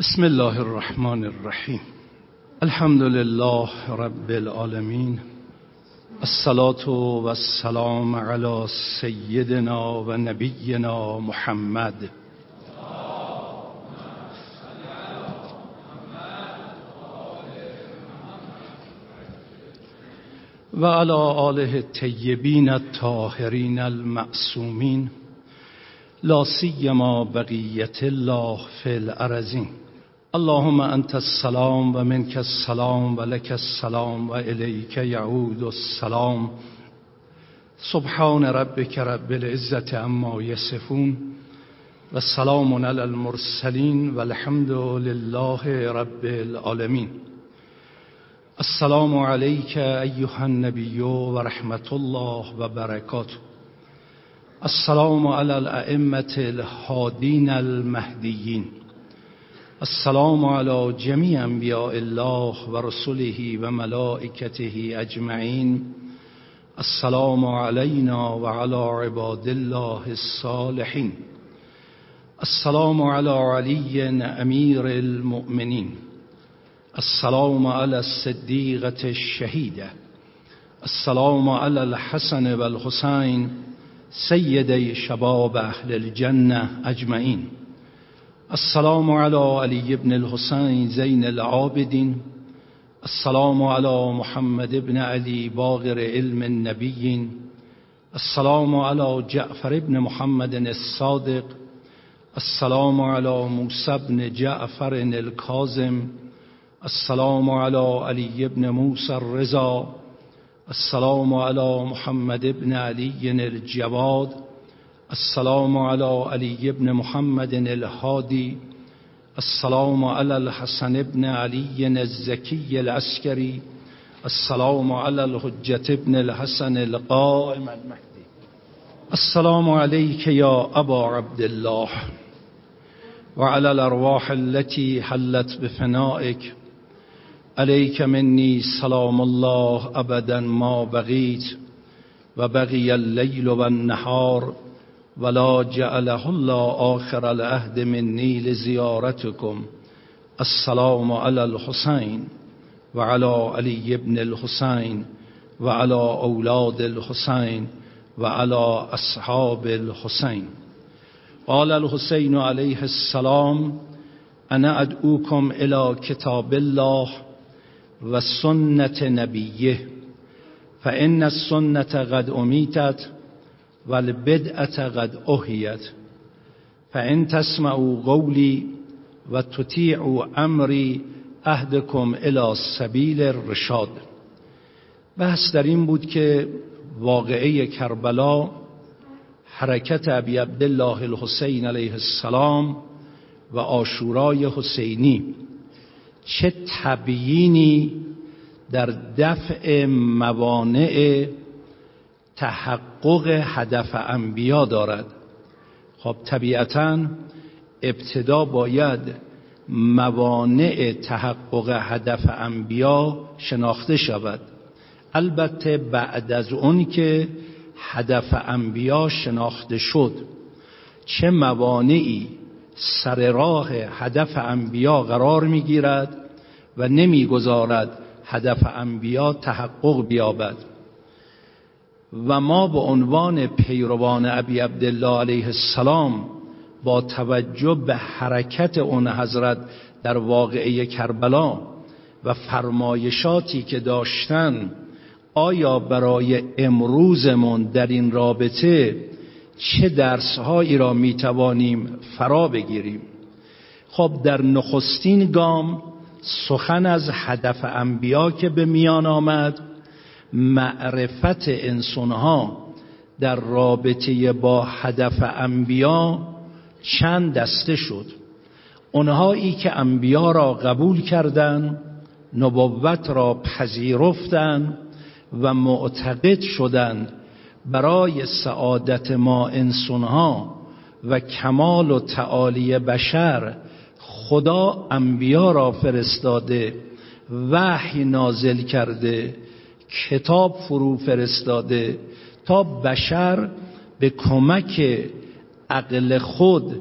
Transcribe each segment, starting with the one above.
بسم الله الرحمن الرحیم. الحمد لله رب العالمین. الصلاة و السلام علی سیدنا و نبینا محمد. و علی آله الطیبین الطاهرین المعصومین. لا سیما بقیت الله فی الارزین اللهم انت السلام و منك السلام و لك السلام و الیک یعود السلام. سبحان ربك رب العزة عما یصفون و سلام علی المرسلین و الحمد لله رب العالمین. السلام علیک ایها النبی و رحمت الله و السلام علی الائمه الهادین المهدیین. السلام على جميع أنبياء الله ورسله وملائكته أجمعين. السلام علينا وعلى عباد الله الصالحين. السلام على علي أمير المؤمنين. السلام على الصديقة الشهيدة. السلام على الحسن والحسين سيدي شباب أهل الجنة أجمعين. السلام علی علی ابن الحسین زین العابدین. السلام علی محمد ابن علی باغر علم النبیین. السلام علی جعفر ابن محمد الصادق. السلام علی موسی ابن جعفر الكاظم السلام علی علی ابن موسی الرضا. السلام علی محمد ابن علی الجواد. السلام على علي بن محمد الهادي السلام على الحسن بن علي الزكي العسكري السلام على الحجة بن الحسن القائم المهدي السلام عليك يا أبا عبد الله وعلى الأرواح التي حلت بفنائك عليك مني سلام الله أبدا ما بغيت وبغي الليل والنهار ولا جعله الله آخر العهد مني لزيارتكم السلام على الحسين وعلى علي بن الحسين وعلى أولاد الحسين وعلى أصحاب الحسين قال الحسين عليه السلام أنا أدعوكم إلى كتاب الله وسنة نبيه فإن السنة قد أميتت و البدعت قد احیت فان تسمعوا قولی و تطیعوا امری اهدکم الى سبیل الرشاد. بحث در این بود که واقعه کربلا حرکت ابی عبدالله الحسین علیه السلام و آشورای حسینی چه تبیینی در دفع موانع تحقق هدف انبیا دارد. خب طبیعتا ابتدا باید موانع تحقق هدف انبیا شناخته شود. البته بعد از اون که هدف انبیا شناخته شد چه موانعی سر راه هدف انبیا قرار می‌گیرد و نمی‌گذارد هدف انبیا تحقق بیابد؟ و ما به عنوان پیروان ابی عبدالله علیه السلام با توجه به حرکت اون حضرت در واقعه کربلا و فرمایشاتی که داشتن آیا برای امروزمون در این رابطه چه درسهایی را می‌توانیم فرا بگیریم؟ خب در نخستین گام سخن از هدف انبیا که به میان آمد معرفت انسانها در رابطه با هدف انبیا چند دسته شد. اونهایی که انبیا را قبول کردند نبوت را پذیرفتند و معتقد شدند برای سعادت ما انسانها و کمال و تعالی بشر خدا انبیا را فرستاده وحی نازل کرده کتاب فرو فرستاده تا بشر به کمک عقل خود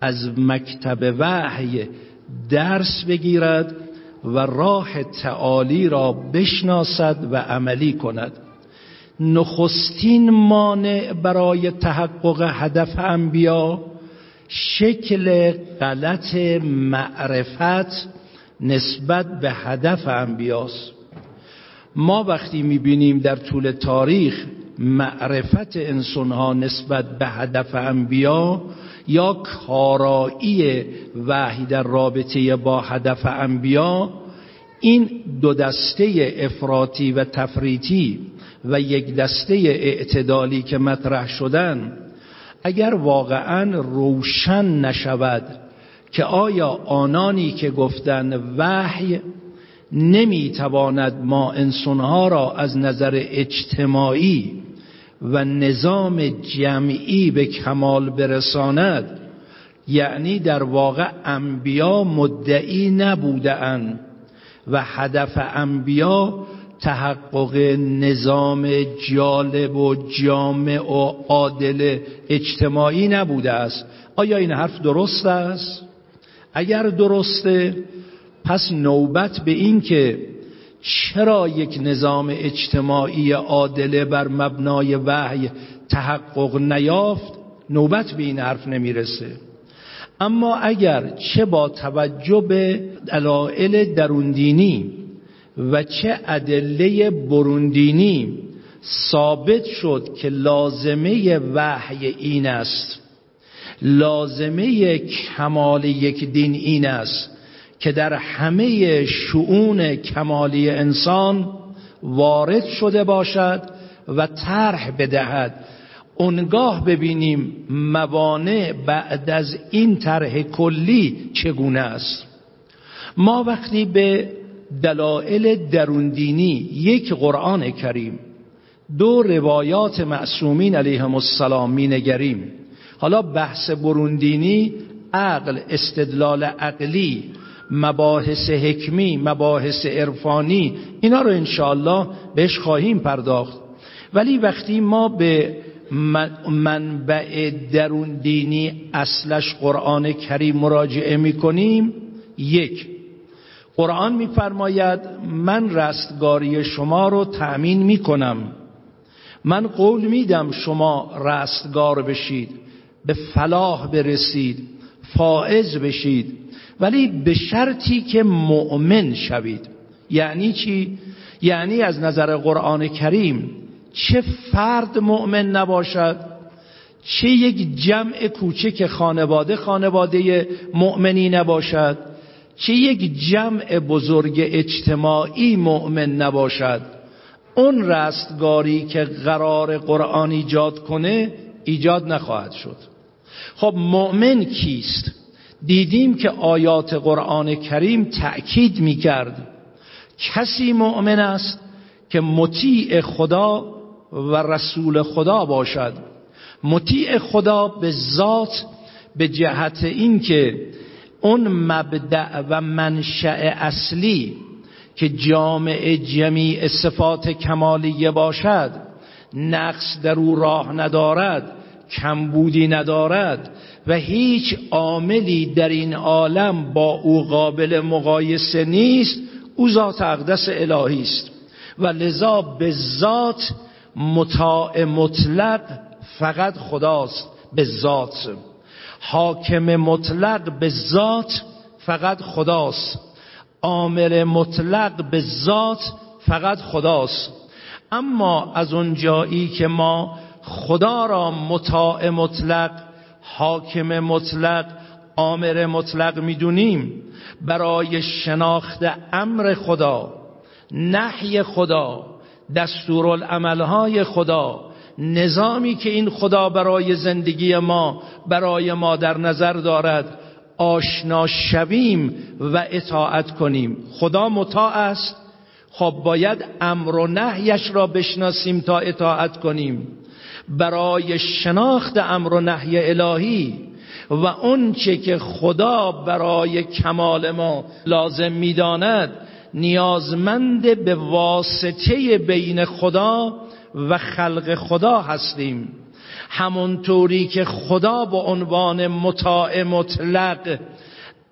از مکتب وحی درس بگیرد و راه تعالی را بشناسد و عملی کند. نخستین مانع برای تحقق هدف انبیا شکل غلط معرفت نسبت به هدف انبیاست. ما وقتی می‌بینیم در طول تاریخ معرفت انسانها نسبت به هدف انبیا یا کارایی وحی در رابطه با هدف انبیا این دو دسته افراطی و تفریطی و یک دسته اعتدالی که مطرح شدن اگر واقعا روشن نشود که آیا آنانی که گفتن وحی نمی‌تواند ما انسانها را از نظر اجتماعی و نظام جمعی به کمال برساند یعنی در واقع انبیا مدعی نبودند و هدف انبیا تحقق نظام جالب و جامع و عادل اجتماعی نبوده است آیا این حرف درست است؟ اگر درسته پس نوبت به این که چرا یک نظام اجتماعی عادله بر مبنای وحی تحقق نیافت نوبت به این حرف نمی‌رسه. اما اگر چه با توجه به دلایل دروندینی و چه ادله بروندینی ثابت شد که لازمه وحی این است لازمه کمال یک دین این است که در همه شعون کمالی انسان وارد شده باشد و طرح بدهد. اونگاه ببینیم موانع بعد از این طرح کلی چگونه است. ما وقتی به دلائل دروندینی یک قرآن کریم دو روایات معصومین علیهم السلام می نگریم حالا بحث بروندینی عقل استدلال عقلی مباحث حکمی مباحث عرفانی اینا رو انشاءالله بهش خواهیم پرداخت. ولی وقتی ما به منبع درون دینی اصلش قرآن کریم مراجعه می کنیم یک قرآن میفرماید من رستگاری شما رو تأمین می کنم من قول میدم شما رستگار بشید به فلاح برسید فائز بشید. ولی به شرطی که مؤمن شوید. یعنی چی؟ یعنی از نظر قرآن کریم چه فرد مؤمن نباشد چه یک جمع کوچک خانواده خانواده مؤمنی نباشد چه یک جمع بزرگ اجتماعی مؤمن نباشد. اون رستگاری که قرار قرآن ایجاد کنه ایجاد نخواهد شد. خب مؤمن کیست؟ دیدیم که آیات قرآن کریم تأکید می کرد کسی مؤمن است که مطیع خدا و رسول خدا باشد. مطیع خدا به ذات به جهت اینکه اون مبدع و منشأ اصلی که جامع جمیع صفات کمالیه باشد نقص در او راه ندارد کمبودی ندارد و هیچ عاملی در این عالم با او قابل مقایسه نیست او ذات اقدس الهی است. و لذا به ذات مطاع مطلق فقط خداست به ذات. حاکم مطلق به ذات فقط خداست. عامل مطلق به ذات فقط خداست. اما از اون جایی که ما خدا را مطاع مطلق حاکم مطلق آمر مطلق می‌دونیم. برای شناخت امر خدا نحی خدا دستورالعملهای خدا نظامی که این خدا برای زندگی ما برای ما در نظر دارد آشنا شویم و اطاعت کنیم. خدا مطاع است. خب باید امر و نحیش را بشناسیم تا اطاعت کنیم. برای شناخت امر و نحی الهی و اونچه که خدا برای کمال ما لازم می‌داند نیازمند به واسطه بین خدا و خلق خدا هستیم. همونطوری که خدا با عنوان مطاع مطلق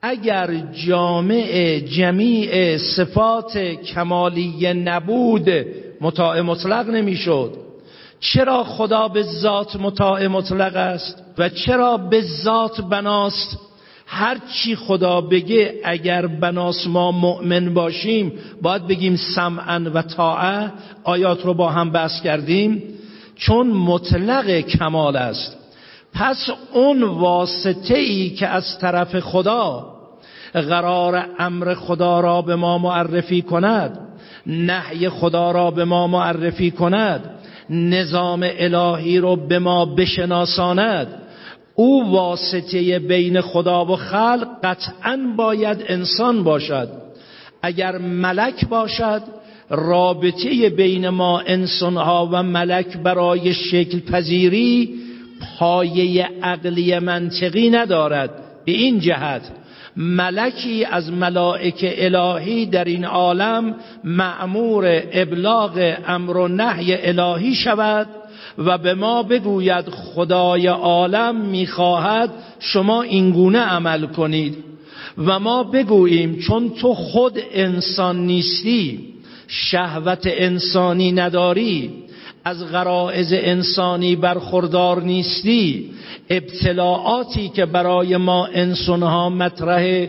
اگر جامع جمیع صفات کمالی نبود مطاع مطلق نمی‌شد. چرا خدا به ذات مطاع مطلق است و چرا به ذات بناست؟ هر چی خدا بگه اگر بناس ما مؤمن باشیم باید بگیم سمعا و طاعه. آیات رو با هم بحث کردیم. چون مطلق کمال است. پس اون واسطه ای که از طرف خدا قرار امر خدا را به ما معرفی کند نهی خدا را به ما معرفی کند نظام الهی رو به ما بشناساند. او واسطه بین خدا و خلق قطعا باید انسان باشد. اگر ملک باشد رابطه بین ما انسانها و ملک برای شکل پذیری پایه عقلی منطقی ندارد. به این جهت ملکی از ملائک الهی در این عالم معمور ابلاغ امر و نهی الهی شود و به ما بگوید خدای عالم می‌خواهد شما اینگونه عمل کنید و ما بگوییم چون تو خود انسان نیستی شهوت انسانی نداری از غرائز انسانی برخوردار نیستی. ابتلاعاتی که برای ما انسانها مطرح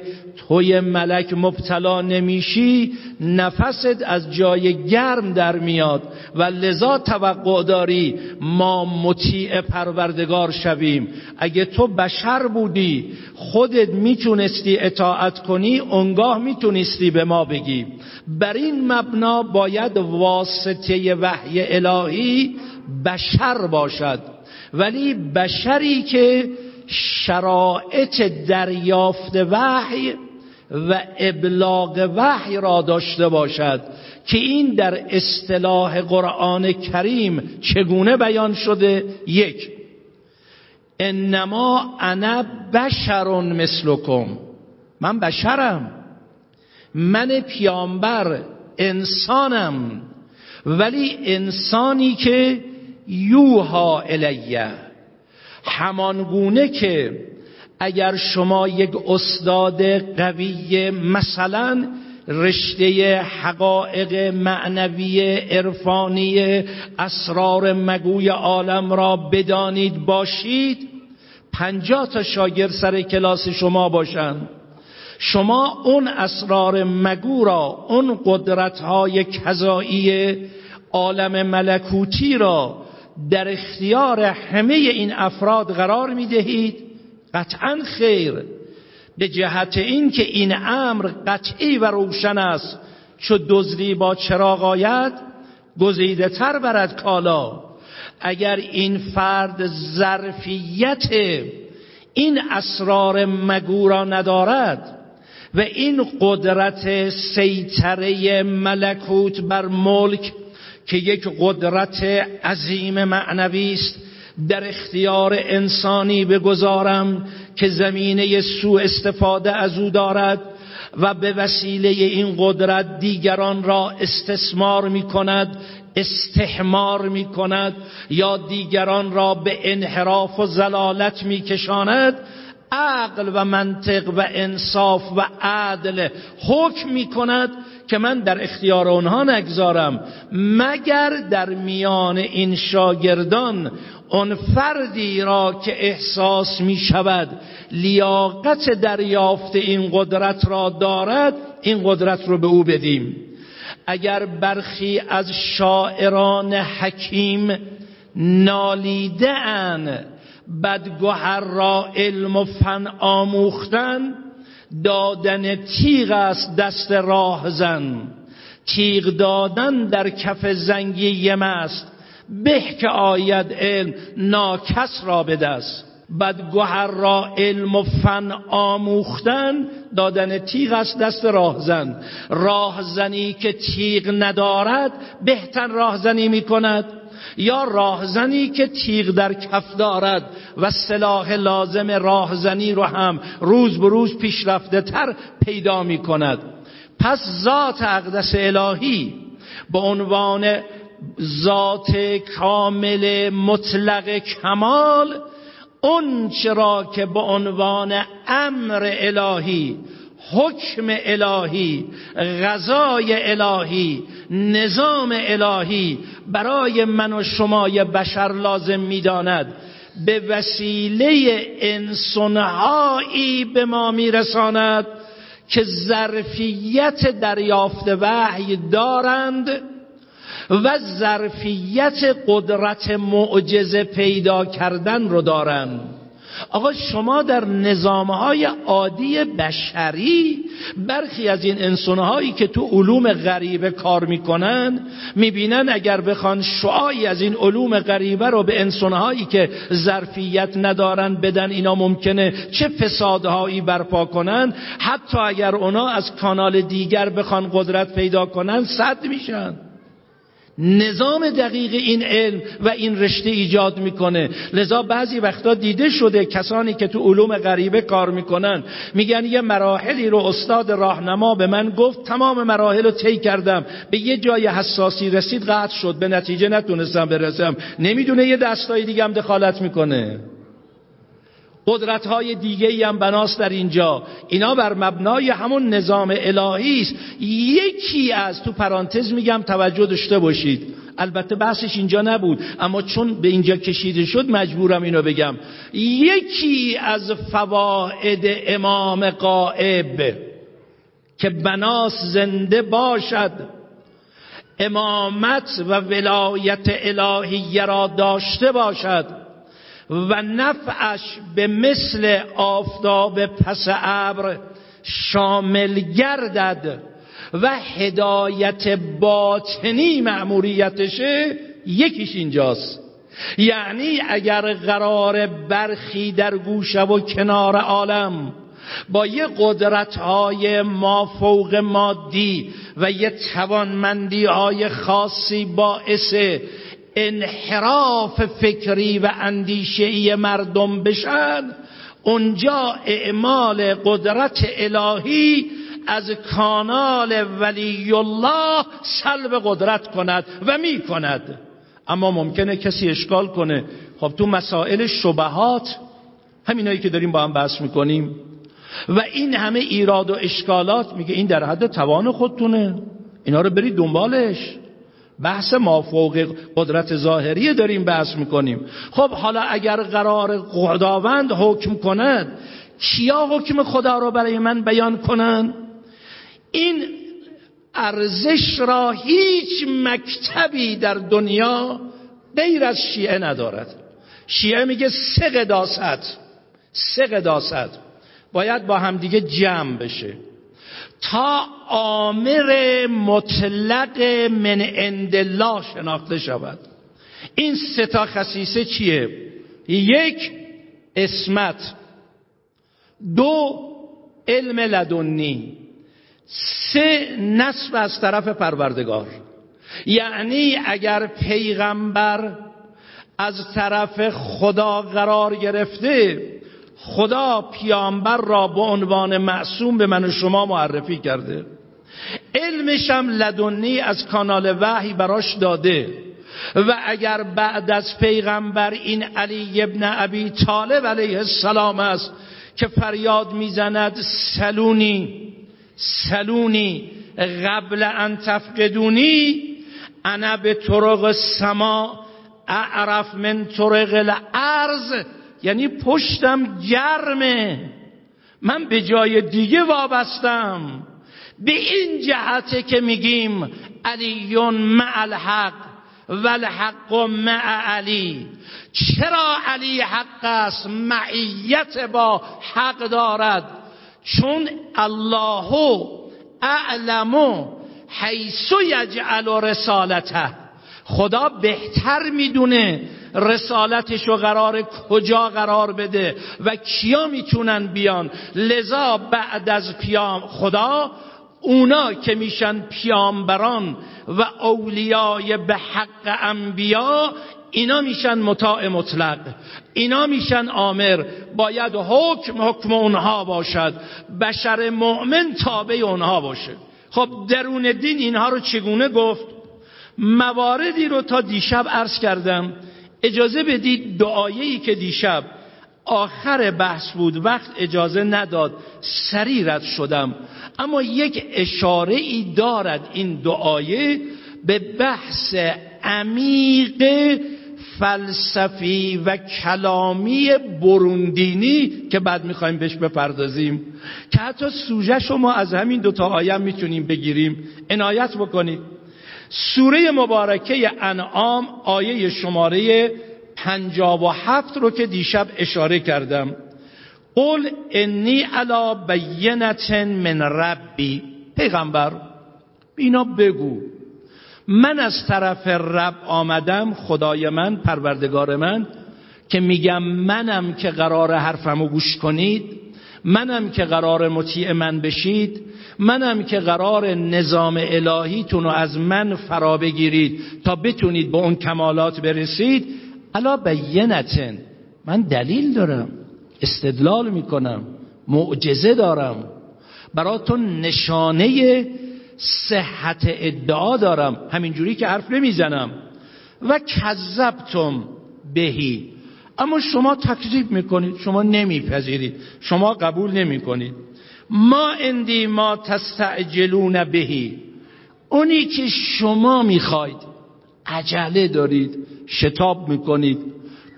توی ملک مبتلا نمیشی نفست از جای گرم در میاد و لذا توقع داری ما مطیع پروردگار شویم. اگه تو بشر بودی خودت می‌تونستی اطاعت کنی اونگاه می‌تونستی به ما بگی. بر این مبنا باید واسطه وحی الهی بشر باشد. ولی بشری که شرایط دریافت وحی و ابلاغ وحی را داشته باشد که این در اصطلاح قرآن کریم چگونه بیان شده؟ یک انما انا بشر مثلکم. من بشرم. من پیامبر انسانم. ولی انسانی که یوها الیه. همانگونه که اگر شما یک استاد قوی مثلا رشته حقایق معنوی عرفانی اسرار مگوی عالم را بدانید باشید پنجاه تا شاگرد سر کلاس شما باشند شما اون اسرار مگو را اون قدرت های کذایی عالم ملکوتی را در اختیار همه این افراد قرار می دهید قطعا خیر. به جهت این که این امر قطعی و روشن است چو دزدی با چراغ آید گزیده تر برد کالا. اگر این فرد ظرفیت این اسرار مگو را ندارد و این قدرت سیطره ملکوت بر ملک که یک قدرت عظیم معنوی است در اختیار انسانی بگذارم که زمینه سوء استفاده از او دارد و به وسیله این قدرت دیگران را استثمار می کند استحمار می کند یا دیگران را به انحراف و زلالت می کشاند عقل و منطق و انصاف و عدل حکم می کند که من در اختیار آنها نگذارم مگر در میان این شاگردان اون فردی را که احساس می شود لیاقت دریافت این قدرت را دارد این قدرت رو به او بدیم. اگر برخی از شاعران حکیم نالیده ان بدگوهر را علم و فن آموختن دادن تیغ است دست راهزن تیغ دادن در کف زنگی یم است به که آید علم ناکس را به دست. بدگوهر را علم و فن آموختن دادن تیغ است دست راهزن. راهزنی که تیغ ندارد بهتر راهزنی می کند. یا راهزنی که تیغ در کف دارد و سلاح لازم راهزنی رو هم روز به روز پیشرفته تر پیدا می کند. پس ذات اقدس الهی به عنوان ذات کامل مطلق کمال اون چرا که به عنوان امر الهی حکم الهی غذای الهی نظام الهی برای من و شمای بشر لازم می‌داند. به وسیله انسانهایی به ما میرساند که ظرفیت دریافت وحی دارند. و ظرفیت قدرت معجزه پیدا کردن رو دارند آقا شما در نظامهای عادی بشری برخی از این انسانهایی که تو علوم غریبه کار می‌کنن می‌بینن اگر بخوان شعایی از این علوم غریبه رو به انسانهایی که ظرفیت ندارن بدن اینا ممکنه چه فسادهایی برپا کنن حتی اگر اونا از کانال دیگر بخوان قدرت پیدا کنن صد میشن. نظام دقیق این علم و این رشته ایجاد می‌کنه. لذا بعضی وقتا دیده شده کسانی که تو علوم غریبه کار می‌کنن میگن یه مراحلی رو استاد راهنما به من گفت تمام مراحل رو طی کردم. به یه جای حساسی رسید قطع شد. به نتیجه نتونستم برسم. نمی‌دونه یه دستای دیگه هم دخالت می‌کنه. قدرت های دیگه هم بناست در اینجا. اینا بر مبنای همون نظام الهی است. یکی از تو پرانتز میگم توجه داشته باشید. البته بحثش اینجا نبود اما چون به اینجا کشیده شد مجبورم اینو بگم. یکی از فواید امام قائب که بناس زنده باشد امامت و ولایت الهی را داشته باشد. و نفعش به مثل آفتاب پس ابر شامل گردد و هدایت باطنی معموریتشه یکیش اینجاست. یعنی اگر قرار برخی در گوشه و کنار عالم با یه قدرت های ما فوق مادی و یه توانمندی های خاصی باعث انحراف فکری و اندیشهی مردم بشن اونجا اعمال قدرت الهی از کانال ولی الله سلب قدرت کند و می کند اما ممکنه کسی اشکال کنه. خب تو مسائل شبهات همینایی که داریم با هم بحث می‌کنیم. و این همه ایراد و اشکالات میگه این در حد توان خودتونه. اینا رو برید دنبالش. بحث مافوق قدرت ظاهری داریم بحث می‌کنیم. خب حالا اگر قرار خداوند حکم کند کیا حکم خدا را برای من بیان کنند این ارزش را هیچ مکتبی در دنیا غیر از شیعه ندارد. شیعه میگه سه قداست سه قداست. باید با همدیگه جمع بشه. تا آمر مطلق من الله شناخته شود. این سه تا خصیصه چیه؟ یک اسمت. دو علم لدنی. سه نصب از طرف پروردگار. یعنی اگر پیغمبر از طرف خدا قرار گرفته خدا پیامبر را به عنوان معصوم به من و شما معرفی کرده. علمشم لدنی از کانال وحی براش داده. و اگر بعد از پیغمبر این علی ابن ابی طالب علیه السلام است که فریاد می‌زند سلونی سلونی قبل ان تفقدونی انا به طرق سما اعرف من طرق الارض. یعنی پشتم گرمه. من به جای دیگه وابستم. به این جهته که میگیم علیون مع الحق و الحق مع علی. چرا علی حق است؟ معیت با حق دارد. چون الله اعلم حیث یجعل رسالته. خدا بهتر می‌دونه رسالتش رو قرار کجا قرار بده و کیا می‌تونن بیان؟ لذا بعد از پیام خدا اونا که میشن پیامبران و اولیای به حق انبیا اینا میشن مطاع مطلق. اینا میشن آمر. باید حکم حکم اونها باشد. بشر مؤمن تابع اونها باشه. خب درون دین اینها رو چگونه گفت؟ مواردی رو تا دیشب عرض کردم. اجازه بدید دعایهی که دیشب آخر بحث بود وقت اجازه نداد سری رد شدم. اما یک اشاره ای دارد این دعایه به بحث عمیق فلسفی و کلامی بروندینی که بعد می‌خوایم بهش بپردازیم. که حتی سوژه شما از همین دوتا آیه می‌تونیم بگیریم. عنایت بکنید. سوره مبارکه انعام آیه شماره پنجاب و هفت رو که دیشب اشاره کردم. قل انی علا بینت من ربی. پیغمبر اینا بگو. من از طرف رب آمدم خدای من پروردگار من که میگم منم که قرار حرفمو گوش کنید منم که قرار مطیع من بشید منم که قرار نظام الهیتون رو از من فرا بگیرید تا بتونید به اون کمالات برسید. الا بینتن من دلیل دارم استدلال می‌کنم معجزه دارم. براتون نشانه صحت ادعا دارم همینجوری که حرف نمی‌زنم. و کذبتم بهی. اما شما تکذیب می‌کنید شما نمیپذیرید شما قبول نمی‌کنید. ما اندی ما تستعجلون بهی. اونی که شما می‌خواید. عجله دارید شتاب می‌کنید.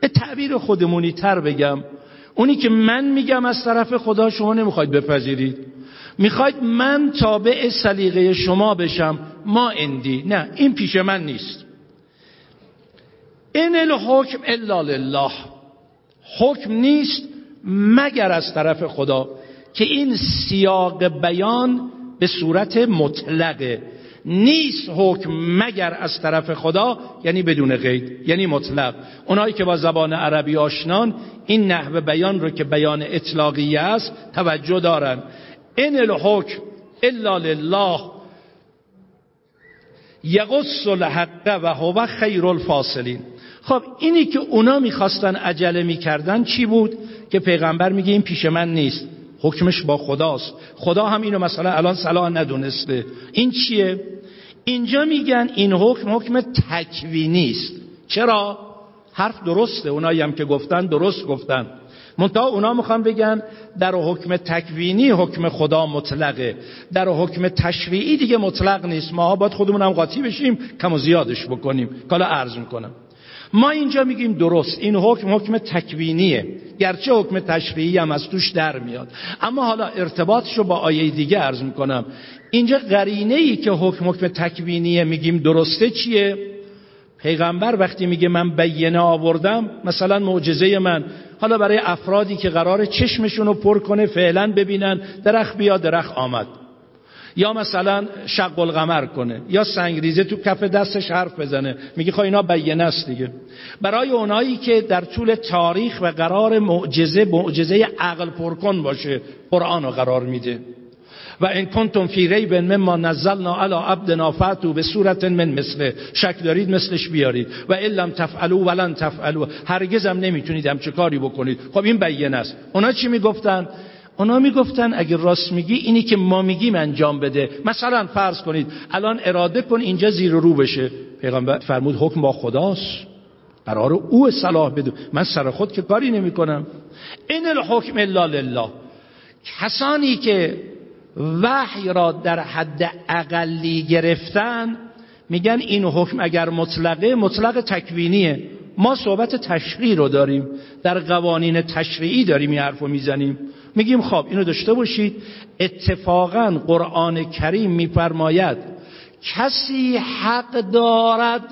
به تعبیر خودمونی تر بگم. اونی که من میگم از طرف خدا شما نمی‌خواید بپذیرید. می‌خواید من تابع سلیقه شما بشم. ما اندی نه این پیش من نیست. این الحکم الا لله. حکم نیست مگر از طرف خدا. که این سیاق بیان به صورت مطلقه نیست حکم مگر از طرف خدا یعنی بدون قید یعنی مطلق. اونایی که با زبان عربی آشنان این نحوه بیان رو که بیان اطلاقی است توجه دارن. این الحکم الا لله یقص الحق و هو خیر الفاصلین. خب اینی که اونا می‌خواستن عجله می‌کردن چی بود؟ که پیغمبر میگه این پیش من نیست. حکمش با خداست. خدا هم اینو مثلا الان صلاح ندونسته. این چیه؟ اینجا میگن این حکم حکم تکوینی است چرا؟ حرف درسته. اونایی هم که گفتن درست گفتن. منتها اونا می‌خوان بگن در حکم تکوینی حکم خدا مطلقه. در حکم تشریعی دیگه مطلق نیست. ما باید خودمون هم قاطی بشیم کم و زیادش بکنیم. کالا عرض می‌کنم. ما اینجا میگیم درست. این حکم حکم تکوینیه. گرچه حکم تشریعی هم از توش در میاد. اما حالا ارتباطش رو با آیه دیگه عرض می‌کنم. اینجا قرینه ای که حکم حکم تکوینیه میگیم درسته چیه؟ پیغمبر وقتی میگه من بینه آوردم مثلا معجزه من. حالا برای افرادی که قرار چشمشون رو پر کنه فعلا ببینن درخت بیا درخت آمد. یا مثلا شق القمر کنه یا سنگریزه تو کف دستش حرف بزنه. میگه خب اینا بیانه است دیگه. برای اونایی که در طول تاریخ و قرار معجزه معجزه عقل پرکن باشه قرآن رو قرار میده. و این کنتم فی ریب مما نزلنا علی عبدنا فاتو به صورت من مثله. شک دارید مثلش بیارید. و لم تفعلوا ولن تفعلوا. هرگز هم نمی‌تونید هم چه کاری بکنید. خب این بیانه است. اونا چی می‌گفتن؟ اونا می‌گفتن اگه راست میگی اینی که ما میگیم انجام بده. مثلا فرض کنید الان اراده کن اینجا زیر رو بشه. پیغمبر فرمود حکم با خداست. قرار او صلاح بده. من سر خود که کاری نمی کنم این الحکم الا لله. کسانی که وحی را در حد اقلی گرفتن میگن این حکم اگر مطلقه مطلق تکوینیه. ما صحبت تشریع رو داریم. در قوانین تشریعی داریم این حرف می‌زنیم. میگیم خب اینو داشته باشید. اتفاقا قرآن کریم میفرماید کسی حق دارد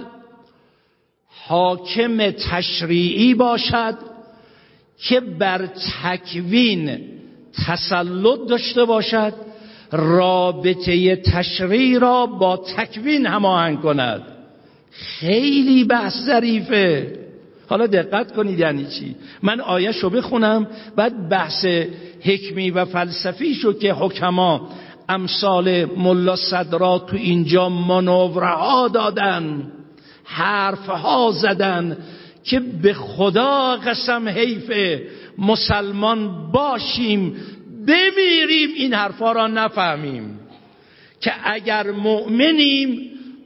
حاکم تشریعی باشد که بر تکوین تسلط داشته باشد رابطه تشریع را با تکوین هماهنگ کند. خیلی بحث ظریفه. حالا دقت کنید یعنی چی؟ من آیه شو بخونم بعد بحث حکمی و فلسفی شو که حکما امثال ملا صدرا تو اینجا منورها دادن حرفها زدن که به خدا قسم حیف مسلمان باشیم بمیریم این حرفا را نفهمیم که اگر مؤمنیم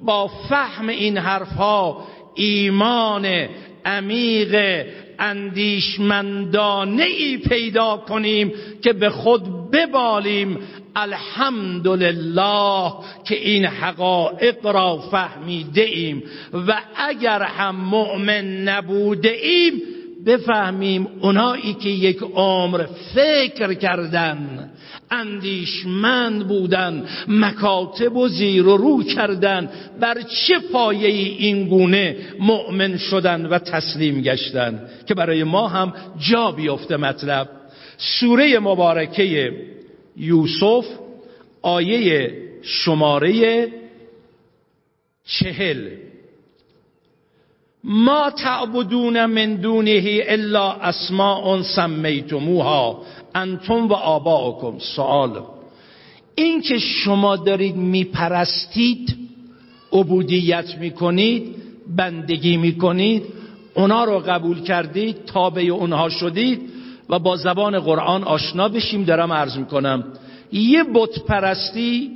با فهم این حرفها ایمان عمیق اندیشمندانه ای پیدا کنیم که به خود ببالیم. الحمدلله که این حقایق را فهمیده ایم و اگر هم مؤمن نبوده ایم بفهمیم اونایی که یک عمر فکر کردن اندیشمند بودن مکاتب و زیر و رو کردن بر چه پایه این گونه مؤمن شدن و تسلیم گشتن؟ که برای ما هم جا بیفته مطلب. سوره مبارکه یوسف آیه شماره چهل. ما تعبدون من دونه الا اسماء سمیتموها. انتم و آباؤکم. سوال این که شما دارید میپرستید عبودیت می‌کنید بندگی می‌کنید اونا رو قبول کردید تابع اونها شدید و با زبان قرآن آشنا بشیم. دارم عرض می‌کنم. یه بت پرستی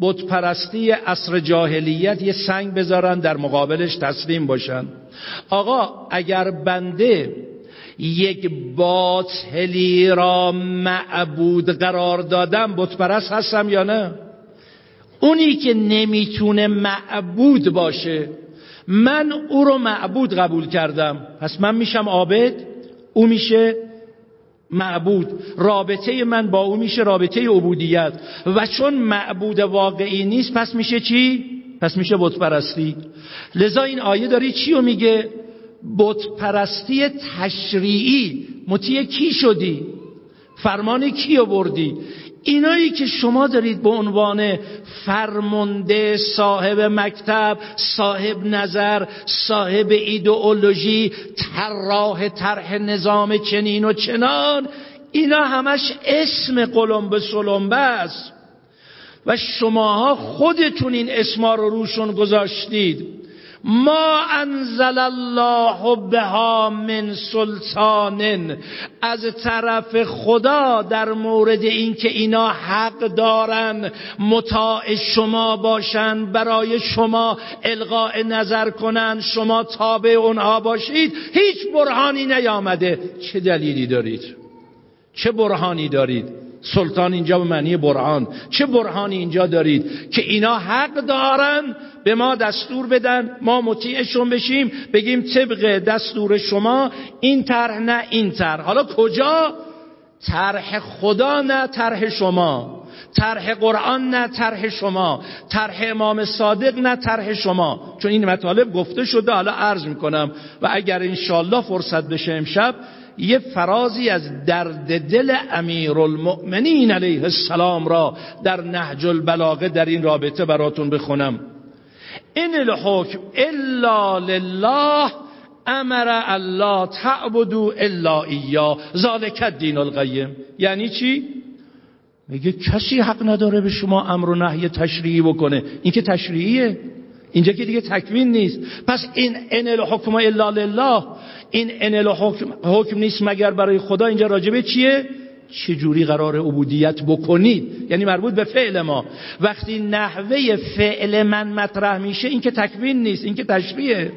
بت پرستی عصر جاهلیت یه سنگ بذارن در مقابلش تسلیم باشن. آقا اگر بنده یک باطلی را معبود قرار دادم بت پرست هستم یا نه؟ اونی که نمی‌تونه معبود باشه من او رو معبود قبول کردم. پس من میشم عابد؟ او میشه معبود رابطه من با او میشه رابطه عبودیت و چون معبود واقعی نیست پس میشه چی؟ پس میشه بت پرستی لذا این آیه داری چی رو میگه؟ بت پرستی تشریعی مطیع کی شدی؟ فرمان کی بردی؟ اینایی که شما دارید به عنوان فرمانده صاحب مکتب صاحب نظر صاحب ایدئولوژی طراح طرح نظام چنین و چنان. اینا همش اسم قلمبه سلمبه است و شماها خودتون این اسما رو روشون گذاشتید. ما انزل الله بها من سلطان از طرف خدا در مورد اینکه اینا حق دارن مطاع شما باشن برای شما القاء نظر کنن شما تابع اونها باشید هیچ برهانی نیامده. چه دلیلی دارید؟ چه برهانی دارید؟ سلطان اینجا به معنی برهان. چه برهانی اینجا دارید؟ که اینا حق دارن به ما دستور بدن ما مطیعشون بشیم بگیم طبق دستور شما این طرح نه این طرح. حالا کجا؟ طرح خدا نه طرح شما. طرح قرآن نه طرح شما. طرح امام صادق نه طرح شما. چون این مطالب گفته شده حالا عرض می‌کنم. و اگر انشالله فرصت بشه امشب یه فرازی از درد دل امیر المؤمنین علیه السلام را در نهج البلاغه در این رابطه براتون بخونم. این الحکم الا لله امر الله تعبدو الا ایا ذالک الدین القیم. یعنی چی؟ میگه کسی حق نداره به شما امر و نهی تشریعی بکنه. این که تشریعیه. اینجا که دیگه تکوین نیست. پس این ان الحکم الا لله این ان الحکم حکم نیست مگر برای خدا. اینجا راجبه چیه؟ چجوری قرار عبودیت بکنید؟ یعنی مربوط به فعل ما. وقتی نحوه فعل من مطرح میشه این که تکوین نیست این که تشریعه.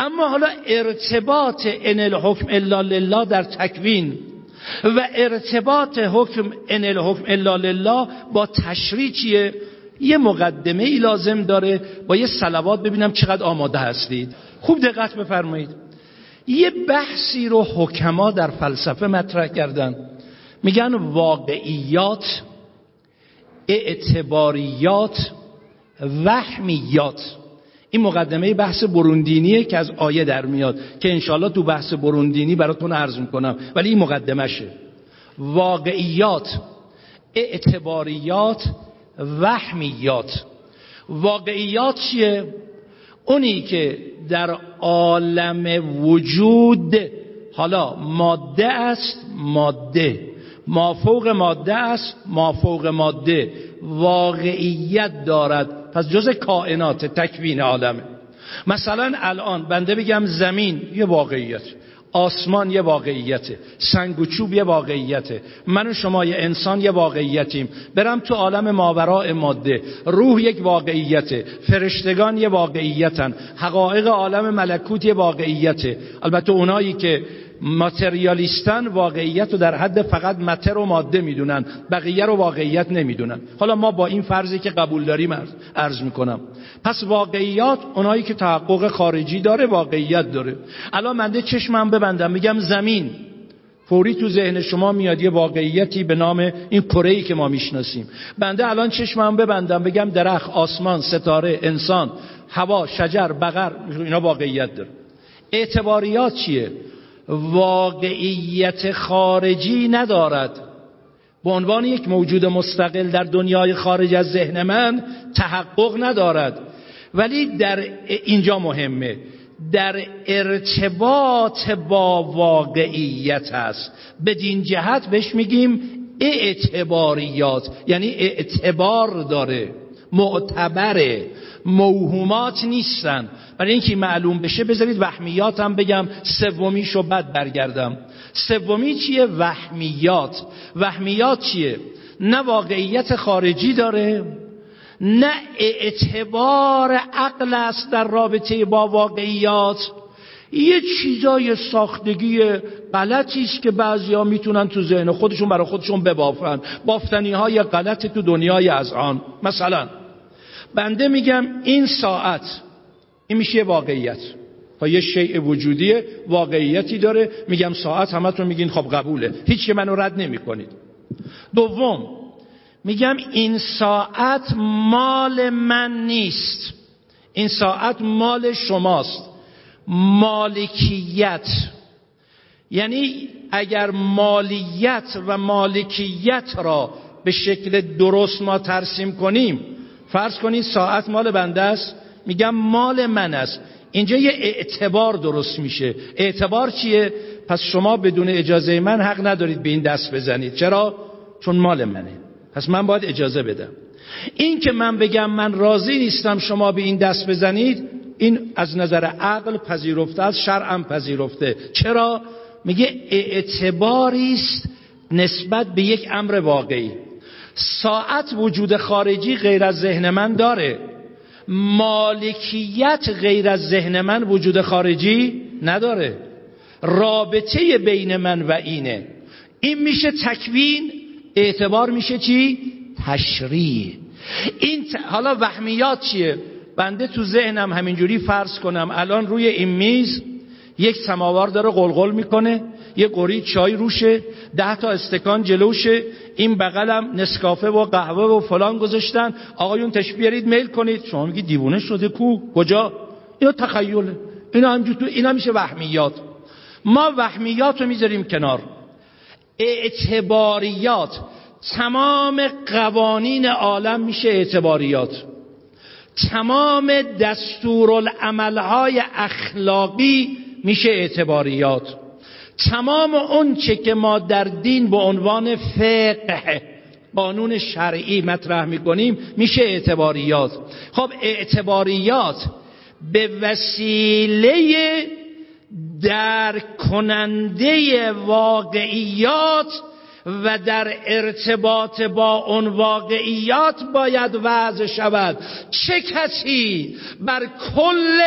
اما حالا ارتباط ان الحکم الا لله در تکوین و ارتباط حکم ان الحکم الا لله با تشریع چیه؟ یه مقدمه ای لازم داره با یه سلوات ببینم چقدر آماده هستید. خوب دقت بفرمایید. یه بحثی رو حکما در فلسفه مطرح کردن. میگن واقعیات اعتباریات وهمیات. این مقدمه بحث بروندینیه که از آیه در میاد که انشالله تو بحث بروندینی براتون عرض می‌کنم. ولی این مقدمشه واقعیات اعتباریات وهمیات واقعیات چیه؟ اونی که در عالم وجود حالا ماده است ماده. مافوق ماده است مافوق ماده. واقعیت دارد. پس جز کائنات تکوین عالمه. مثلا الان بنده بگم زمین یه واقعیت. آسمان یه واقعیته. سنگ و چوب یه واقعیته. من و شما یه انسان یه واقعیتیم. برم تو عالم ماوراء ماده. روح یک واقعیته. فرشتگان یه واقعیتن. حقایق عالم ملکوت یه واقعیته. البته اونایی که ماتریالیستن واقعیت رو در حد فقط متر و ماده می‌دونن بقیه رو واقعیت نمی‌دونن. حالا ما با این فرضی که قبول داریم عرض می‌کنم. پس واقعیات اونایی که تحقق خارجی داره واقعیت داره. الان منده چشمم ببندم میگم زمین. فوری تو ذهن شما میاد یه واقعیتی به نام این کره که ما می‌شناسیم. بنده الان چشمم ببندم بگم درخت آسمان ستاره انسان هوا شجر بغر اینا واقعیت داره. اعتباریات چیه؟ واقعیت خارجی ندارد. به عنوان یک موجود مستقل در دنیای خارج از ذهن من تحقق ندارد. ولی در اینجا مهمه. در ارتباط با واقعیت است. بدین جهت بهش میگیم اعتباریات یعنی اعتبار داره. معتبره موهومات نیستن. برای اینکه معلوم بشه بذارید وهمیات هم بگم. سومیشو بد برگردم. سومی چیه؟ وهمیات. وهمیات چیه؟ نه واقعیت خارجی داره نه اعتبار عقل است در رابطه با واقعیات. یه چیزای ساختگی غلطی است که بعضیا می‌تونن تو ذهن خودشون برای خودشون ببافن. بافتنی های غلط تو دنیای از آن. مثلا بنده میگم این ساعت این میشه واقعیت. تا یه شیء وجودی واقعیتی داره. میگم ساعت همتون میگین خب قبوله. هیچ که منو رد نمی‌کنید. دوم میگم این ساعت مال من نیست. این ساعت مال شماست. مالکیت. یعنی اگر مالیت و مالکیت را به شکل درست ما ترسیم کنیم فرض کنید ساعت مال بنده است. میگم مال من است. اینجا یه اعتبار درست میشه. اعتبار چیه؟ پس شما بدون اجازه من حق ندارید به این دست بزنید. چرا؟ چون مال منه. پس من باید اجازه بدم. این که من بگم من راضی نیستم شما به این دست بزنید این از نظر عقل پذیرفته از شرعم پذیرفته. چرا؟ میگه اعتباری است نسبت به یک امر واقعی. ساعت وجود خارجی غیر از ذهن من داره. مالکیت غیر از ذهن من وجود خارجی نداره. رابطه بین من و اینه. این میشه تکوین اعتبار میشه چی؟ تشریع. این حالا وهمیات چیه؟ بنده تو ذهنم همینجوری فرض کنم. الان روی این میز یک سماوار داره قلقل می‌کنه. یه قری چای روشه ده تا استکان جلوشه این بغلم نسکافه و قهوه و فلان گذاشتن. آقایون تشبیه بیارید میل کنید. شما میگی دیوونه شده کو؟ کجا؟ اینا تخیله. اینا همجور تو اینا میشه وهمیات. ما وهمیات رو می‌ذاریم کنار. اعتباریات. تمام قوانین عالم میشه اعتباریات. تمام دستورالعملهای اخلاقی میشه اعتباریات. تمام اون چه که ما در دین به عنوان فقه قانون شرعی مطرح می‌کنیم میشه اعتباریات. خب اعتباریات به وسیله در کننده واقعیات و در ارتباط با اون واقعیات باید وضع شود. چه کسی بر کل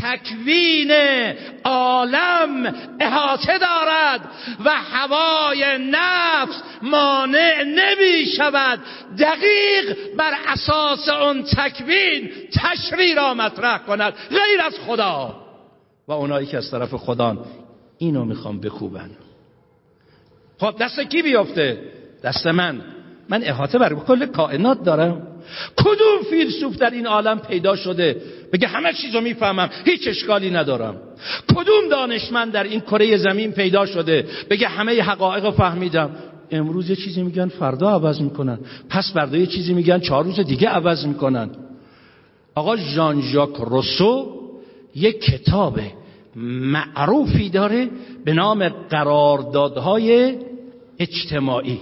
تکوین عالم احاطه دارد و هوای نفس مانع نمی شود؟ دقیق بر اساس اون تکوین تشریع را مطرح کند. غیر از خدا. و اونایی که از طرف خدا اینو می‌خوام بخوبن خب دست کی بیافته؟ دست من. من احاطه بر کل کائنات دارم. کدوم فیلسوف در این عالم پیدا شده؟ بگه همه چیزو می‌فهمم هیچ اشکالی ندارم. کدوم دانشمند در این کره زمین پیدا شده؟ بگه همه حقایق فهمیدم. امروز یه چیزی میگن فردا عوض می‌کنن. پس فردا یه چیزی میگن چهار روز دیگه عوض می‌کنن. آقا ژان ژاک روسو یک کتاب معروفی داره به نام قراردادهای اجتماعی.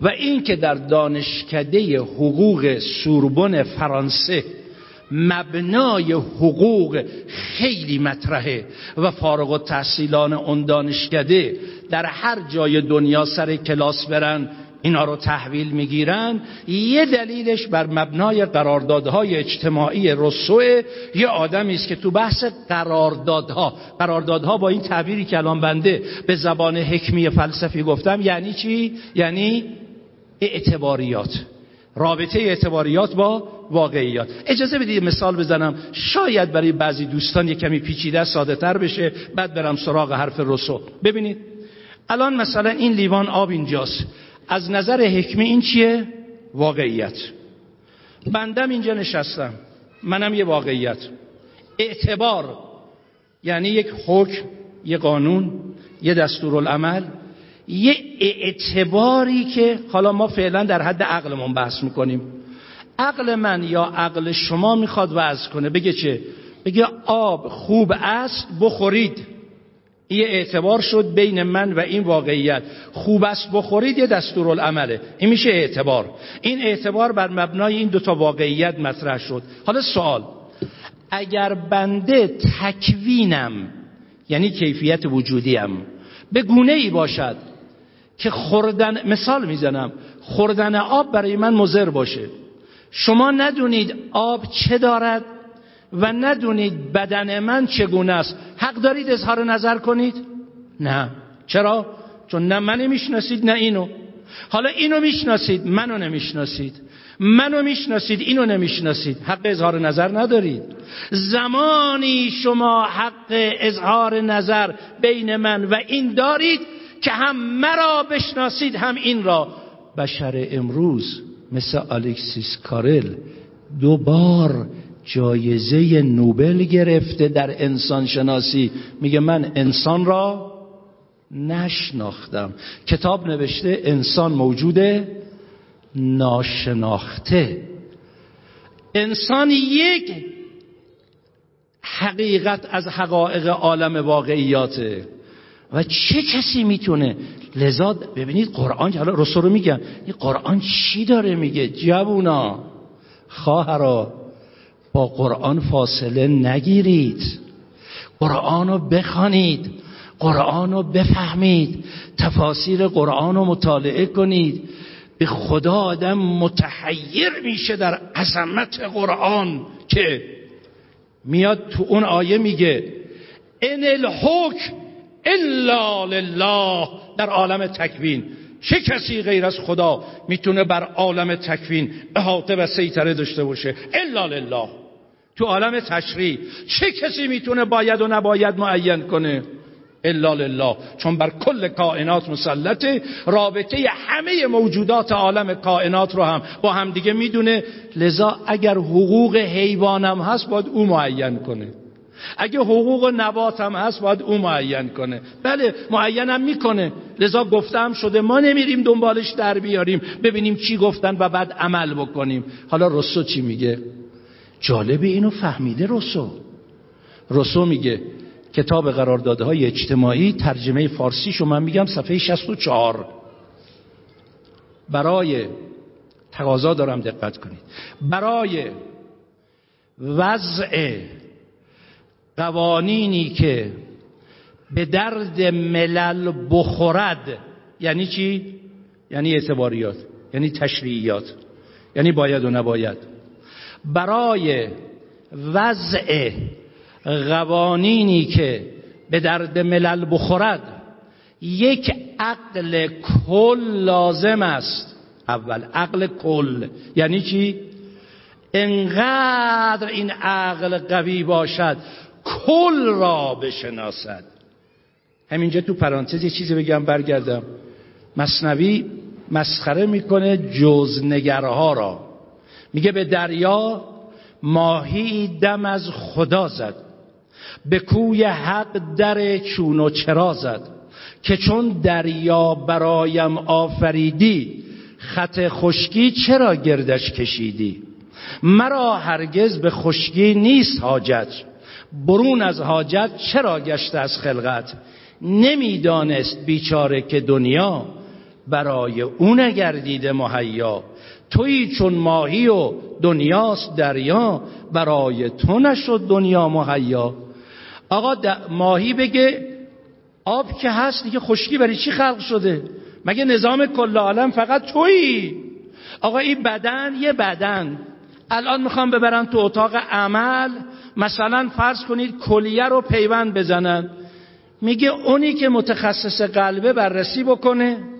و این که در دانشکده حقوق سوربن فرانسه مبنای حقوق خیلی مطرحه و فارغ و تحصیلان اون دانشکده در هر جای دنیا سر کلاس برن اینا رو تحویل می‌گیرن. یه دلیلش بر مبنای قراردادهای اجتماعی رسوه یه آدمی است که تو بحث قراردادها قراردادها با این تعبیری که الان بنده به زبان حکمی فلسفی گفتم یعنی چی؟ یعنی اعتباریات. رابطه اعتباریات با واقعیات. اجازه بدید مثال بزنم. شاید برای بعضی دوستان یه کمی پیچیده ساده تر بشه. بعد برم سراغ حرف رسو. ببینید. الان مثلا این لیوان آب اینجاست. از نظر حکمی این چیه؟ واقعیت. بندم اینجا نشستم. منم یه واقعیت. اعتبار یعنی یک حکم یه قانون یه دستورالعمل یه اعتباری که حالا ما فعلا در حد عقلمون بحث می‌کنیم. عقل من یا عقل شما می‌خواد وضع کنه. بگه چه؟ بگه آب خوب است بخورید. یه اعتبار شد بین من و این واقعیت. خوب است بخورید یه دستورالعمله. این میشه اعتبار. این اعتبار بر مبنای این دوتا واقعیت مطرح شد. حالا سوال. اگر بنده تکوینم یعنی کیفیت وجودیم به گونه ای باشد که خوردن مثال می‌زنم خوردن آب برای من مزر باشه. شما ندونید آب چه دارد؟ و ندونید بدن من چگونه است. حق دارید اظهار نظر کنید؟ نه. چرا؟ چون نه من می‌شناسید نه اینو. حالا اینو می‌شناسید منو نمی‌شناسید. منو می‌شناسید اینو نمی‌شناسید. حق اظهار نظر ندارید. زمانی شما حق اظهار نظر بین من و این دارید که هم مرا بشناسید هم این را. بشر امروز مثل الکسیس کارل دو بار جایزه نوبل گرفته در انسان شناسی میگه من انسان را نشناختم. کتاب نوشته انسان موجود ناشناخته. انسان یک حقیقت از حقایق عالم واقعیاته. و چه کسی می‌تونه؟ لذا ببینید قرآن حالا رسول رو میگم این قرآن چی داره میگه؟ جوونا خواهرا با قرآن فاصله نگیرید. قرآن رو بخوانید. قرآن رو بفهمید. تفاسیر قرآن رو مطالعه کنید. به خدا آدم متحیر میشه در عظمت قرآن که میاد تو اون آیه میگه ان الحکم الا لله در عالم تکوین. چه کسی غیر از خدا می‌تونه بر عالم تکوین احاطه و سیطره داشته باشه؟ الا لله. تو عالم تشریع. چه کسی می‌تونه باید و نباید معین کنه؟ الا لله. چون بر کل کائنات مسلطه. رابطه همه موجودات عالم کائنات رو هم با همدیگه می‌دونه. لذا اگر حقوق حیوانم هست باید او معین کنه. اگه حقوق نبات هم هست باید او معین کنه. بله معینم می‌کنه. لذا گفتم شده ما نمیریم دنبالش در بیاریم. ببینیم چی گفتن و بعد عمل بکنیم. حالا رسو چی میگه؟ جالب اینو فهمیده رسو. رسو میگه کتاب قراردادهای اجتماعی ترجمه فارسی شو من میگم صفحه 64 برای تقاضا دارم دقت کنید. برای وضع قوانینی که به درد ملل بخورد یعنی چی؟ یعنی اعتباریات یعنی تشریعیات یعنی باید و نباید. برای وضع قوانینی که به درد ملل بخورد یک عقل کل لازم است. اول عقل کل. یعنی چی؟ انقدر این عقل قوی باشد کل را بشناسد. همینجا تو پرانتز یه چیزی بگم برگردم. مصنوی مسخره می‌کنه جزنگرها را. میگه به دریا ماهی دم از خدا زد به کوی حق در چون و چرا زد که چون دریا برایم آفریدی خط خشکی چرا گردش کشیدی؟ مرا هرگز به خشکی نیست حاجت برون از حاجت چرا گشته از خلقت؟ نمی‌دانست بیچاره که دنیا برای اون گردیده مهیا. تویی چون ماهی و دنیاست دریا برای تو نشد دنیا مهیا. آقا ماهی بگه آب که هست دیگه خشکی برای چی خلق شده؟ مگه نظام کل عالم فقط تویی؟ آقا این بدن یه بدن. الان می‌خوام ببرن تو اتاق عمل مثلا فرض کنید کلیه رو پیوند بزنن. میگه اونی که متخصص قلبه بررسی بکنه.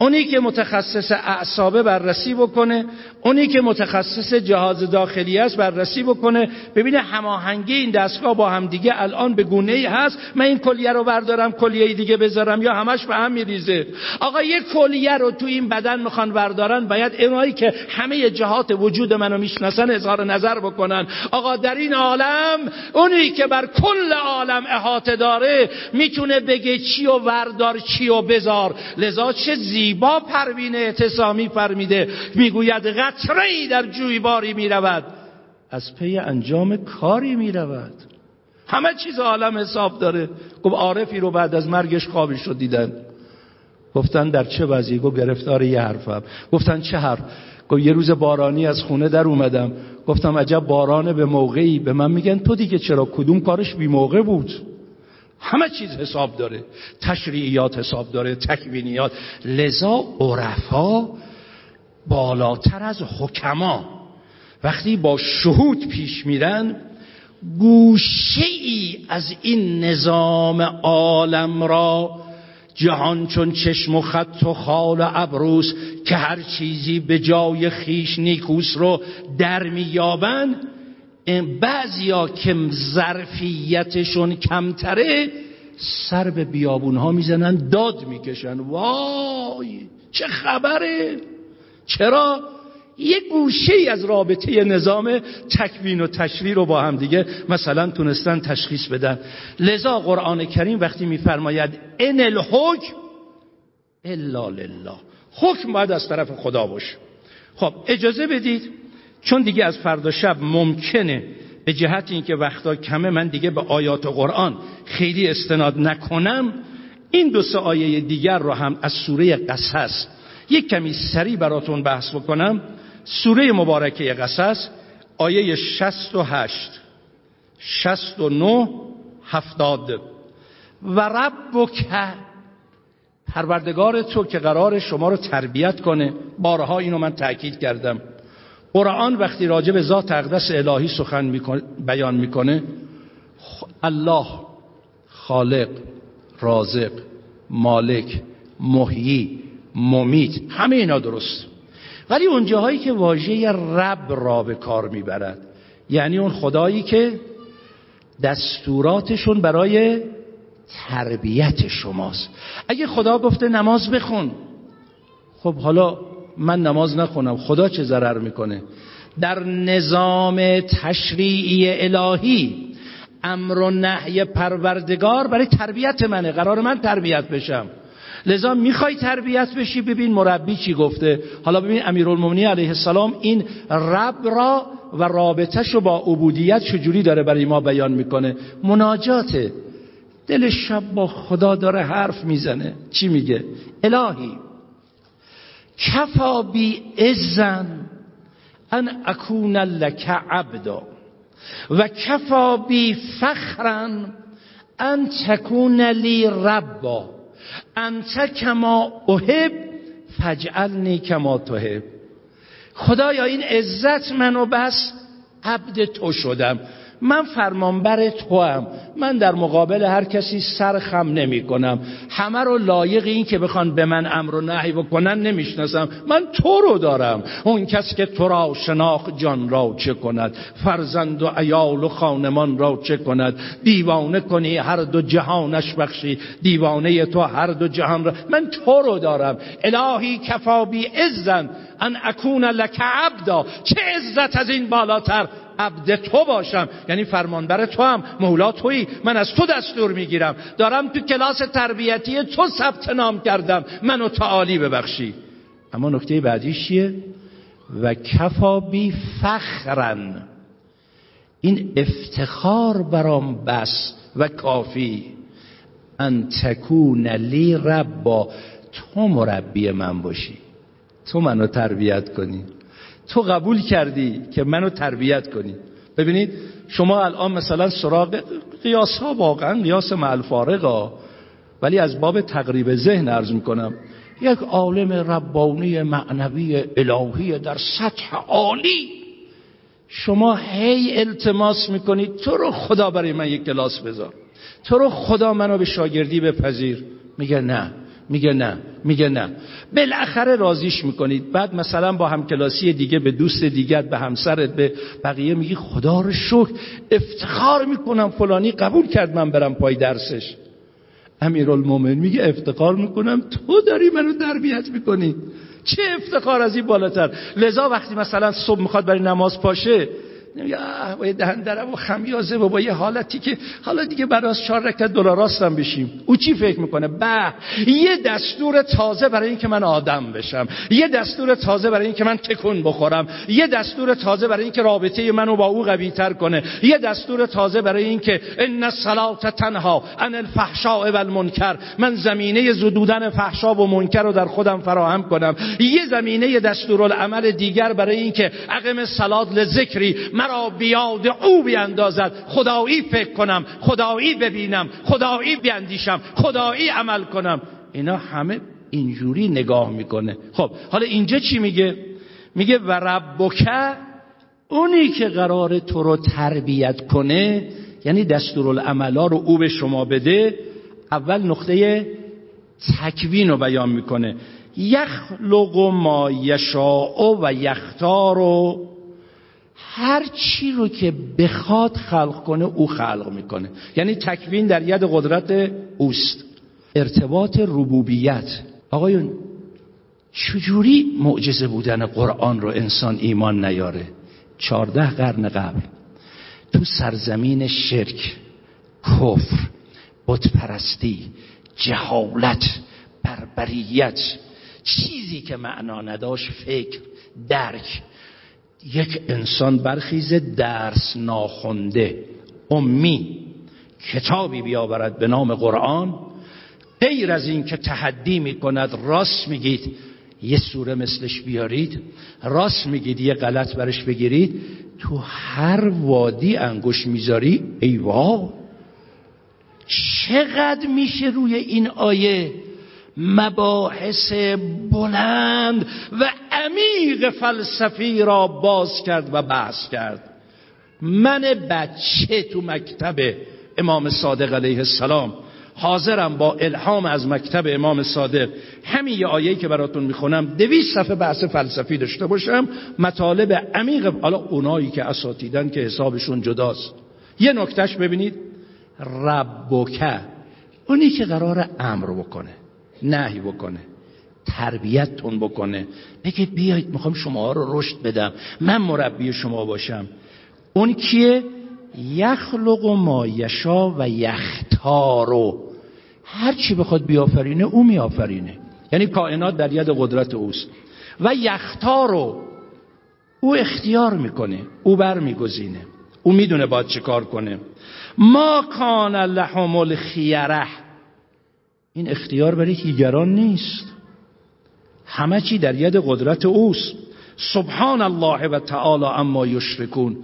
اونی که متخصص اعصابه بررسی بکنه اونی که متخصص جهاز داخلی است بررسی بکنه. ببینه هماهنگی این دستگاه با هم دیگه الان به گونه ای هست. من این کلیه رو بردارم کلیه دیگه بذارم یا همش به هم میریزه. آقا یک کلیه رو تو این بدن می‌خوان بردارن باید اینایی که همه جهات وجود منو می‌شناسن اظهار نظر بکنن. آقا در این عالم اونی که بر کل عالم احاطه داره می‌تونه بگه چی و وردار چی و بذار. لذا چه زیبا پروین اعتصامی فرمیده. می‌گوید قطره ای در جویباری می‌رود. از پی انجام کاری می‌رود. همه چیز عالم حساب داره. گفت عارفی رو بعد از مرگش خوابش رو دیدن. گفتن در چه وضعی؟ گفت گرفتار یه حرفم. گفتن چه حرف؟ گفت یه روز بارانی از خونه در اومدم. گفتم عجب باران به موقعی. به من میگن تو دیگه چرا؟ کدوم کارش بی موقع بود؟ همه چیز حساب داره. تشریعیات حساب داره تکوینیات. لذا عرفا بالاتر از حکما. وقتی با شهود پیش میرن گوشه ای از این نظام عالم را جهان چون چشم و خط و خال و ابروس که هر چیزی به جای خیش نیکوس رو در میابند بعضیا که ظرفیتشون کمتره سر به بیابون ها می‌زنن داد می‌کشن. وای چه خبره! چرا؟ یه گوشه ای از رابطه نظام تکوین و تشریع رو با هم دیگه مثلا تونستن تشخیص بدن. لذا قرآن کریم وقتی میفرماید ان الحکم الا لله. حکم باید از طرف خدا باشه. خب اجازه بدید چون دیگه از فردا شب ممکنه به جهت اینکه وقتا کمه من دیگه به آیات قرآن خیلی استناد نکنم این دو سه آیه دیگر رو هم از سوره قصص یک کمی سریع براتون بحث بکنم. سوره مبارکه قصص آیه 68 69 70 و ربک پروردگار تو که قرار شما رو تربیت کنه. بارها اینو من تأکید کردم. قرآن وقتی راجع به ذات اقدس الهی سخن بیان می‌کنه الله خالق رازق مالک محیی ممیت همه اینا درست. ولی اونجاهایی که واژه رب را به کار می‌برد یعنی اون خدایی که دستوراتشون برای تربیت شماست. اگه خدا گفته نماز بخون خب حالا من نماز نخونم خدا چه ضرر می‌کنه؟ در نظام تشریعی الهی امر و نهی پروردگار برای تربیت منه قرار من تربیت بشم. لذا می‌خوای تربیت بشی؟ ببین مربی چی گفته. حالا ببین امیرالمومنین علیه السلام این رب را و رابطش رو با عبودیت چجوری داره برای ما بیان می‌کنه؟ مناجاته. دل شب با خدا داره حرف می‌زنه. چی میگه؟ الهی. کفا بی ازن ان اکون لک عبدا. و کفا بی فخرن ان تکون لی ربا. انت کما احب فجعلنی کما تحب. خدایا این عزت منو بس عبد تو شدم. من فرمانبر تو هم من در مقابل هر کسی سر خم نمی کنم. همه رو لایق این که بخوان به من امر و نهی بکنن نمی‌شناسم. من تو رو دارم. اون کسی که تو را شناخ جان را چه کند؟ فرزند و ایال و خانمان را چه کند؟ دیوانه کنی هر دو جهانش بخشی. دیوانه تو هر دو جهان را من تو رو دارم. الهی کفابی ازن ان اکون لک عبدا. چه عزت از این بالاتر؟ عبد تو باشم. یعنی فرمانبر تو هم مولا تویی. من از تو دستور می‌گیرم. دارم تو کلاس تربیتی تو ثبت نام کردم. منو تعالی ببخشی. اما نکته بعدیش چیه؟ و کفا بی فخرن. این افتخار برام بس و کافی. ان تکون لی ربا. تو مربی من باشی. تو منو تربیت کنی. تو قبول کردی که منو تربیت کنی. ببینید شما الان مثلا سراغ قیاس ها واقعا قیاس معلفارق ها ولی از باب تقریب ذهن عرض می‌کنم یک عالم ربانی معنوی الهی در سطح عالی. شما هی التماس می‌کنید تو رو خدا برای من یک کلاس بذار. تو رو خدا منو به شاگردی بپذیر. میگه نه. میگه نه. میگه نه. بالاخره رازیش می‌کنید. بعد مثلا با همکلاسی دیگه به دوست دیگر به همسرت به بقیه میگی خدا رو شکر افتخار می‌کنم فلانی قبول کرد من برم پای درسش. امیرالمومن میگه افتخار می‌کنم. تو داری منو تربیت می‌کنی. چه افتخار از این بالاتر؟ لذا وقتی مثلا صبح می‌خواد برای نماز پاشه با یه دهن و خمیازه و با یه حالتی که حالا دیگه برای از چهار رکت دلار راستم بشیم. او چی فکر می‌کنه؟ به یه دستور تازه برای اینکه من آدم بشم یه دستور تازه برای اینکه من تکون بخورم یه دستور تازه برای اینکه رابطه منو با او قوی تر کنه یه دستور تازه برای اینکه ان الصلاه تنها عن الفحشاء والمنکر من زمینه زدودن فحشا و منکر رو در خودم فراهم کنم یه زمینه دستورالعمل دیگر برای اینکه اقم صلات لذکری مرا بیاد او بیاندازد خدایی فکر کنم خدایی ببینم خدایی بیاندیشم خدایی عمل کنم. اینا همه اینجوری نگاه می‌کنه. خب حالا اینجا چی میگه؟ میگه و ربکه اونی که قرار تو رو تربیت کنه یعنی دستورالعملا رو او به شما بده اول نقطه تکوین رو بیان می‌کنه. یخلق ما یشاء و یختار و هر چی رو که بخواد خلق کنه او خلق می‌کنه. یعنی تکوین در ید قدرت اوست. ارتباط ربوبیت. آقایون چجوری معجزه بودن قرآن رو انسان ایمان نیاره؟ چارده قرن قبل. تو سرزمین شرک کفر بتپرستی جهالت بربریت چیزی که معنا نداشت فکر درک یک انسان برخیز درس ناخونده. امی کتابی بیاورد به نام قرآن. غیر از این که تحدی می‌کند راست میگید یه سوره مثلش بیارید راست میگید یه غلط برش بگیرید تو هر وادی انگوش می‌ذاری ای وا چقدر میشه روی این آیه مباحث بلند و عمیق فلسفی را باز کرد و بحث کرد. من بچه تو مکتب امام صادق علیه السلام. حاضرم با الهام از مکتب امام صادق. همین یه آیه‌ای که براتون می‌خونم. دویست صفحه بحث فلسفی داشته باشم. مطالب عمیق حالا اونایی که اساتیدن که حسابشون جداست. یه نکتهش ببینید. ربکه اونی که قرار امر بکنه نهی بکنه. تربیتتون بکنه. بگه بیایید می‌خوام شما رو رشد بدم. من مربی شما باشم. اون کیه؟ یخلق و ما یشا و یختارو هر چی بخواد بیافرینه او میآفرینه یعنی کائنات در ید قدرت اوست. و یختارو او اختیار می‌کنه. او بر میگزینه او می‌دونه باید چه کار کنه. ما کان لحم الخیره. این اختیار برای دیگران نیست. همه چی در ید قدرت اوست. سبحان الله و تعالی اما یشرکون.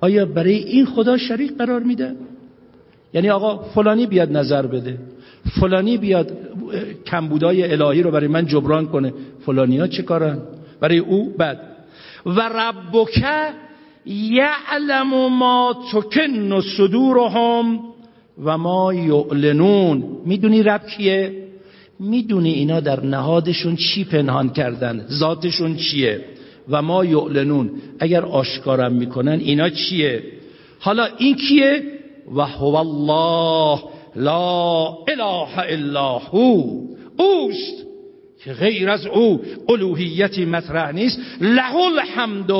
آیا برای این خدا شریک قرار میده؟ یعنی آقا فلانی بیاد نظر بده. فلانی بیاد کمبودای الهی رو برای من جبران کنه. فلانی ها چه کارن؟ برای او بد. و ربک یعلم ما تکن صدورهم و ما یعلنون. می‌دونی رب کیه؟ می‌دونی اینا در نهادشون چی پنهان کردن؟ ذاتشون چیه؟ و ما یعلنون. اگر آشکارم می‌کنن اینا چیه؟ حالا این کیه؟ و هو الله لا اله الا هو. اوست. که غیر از او الوهیتی مطرح نیست. له الحمد.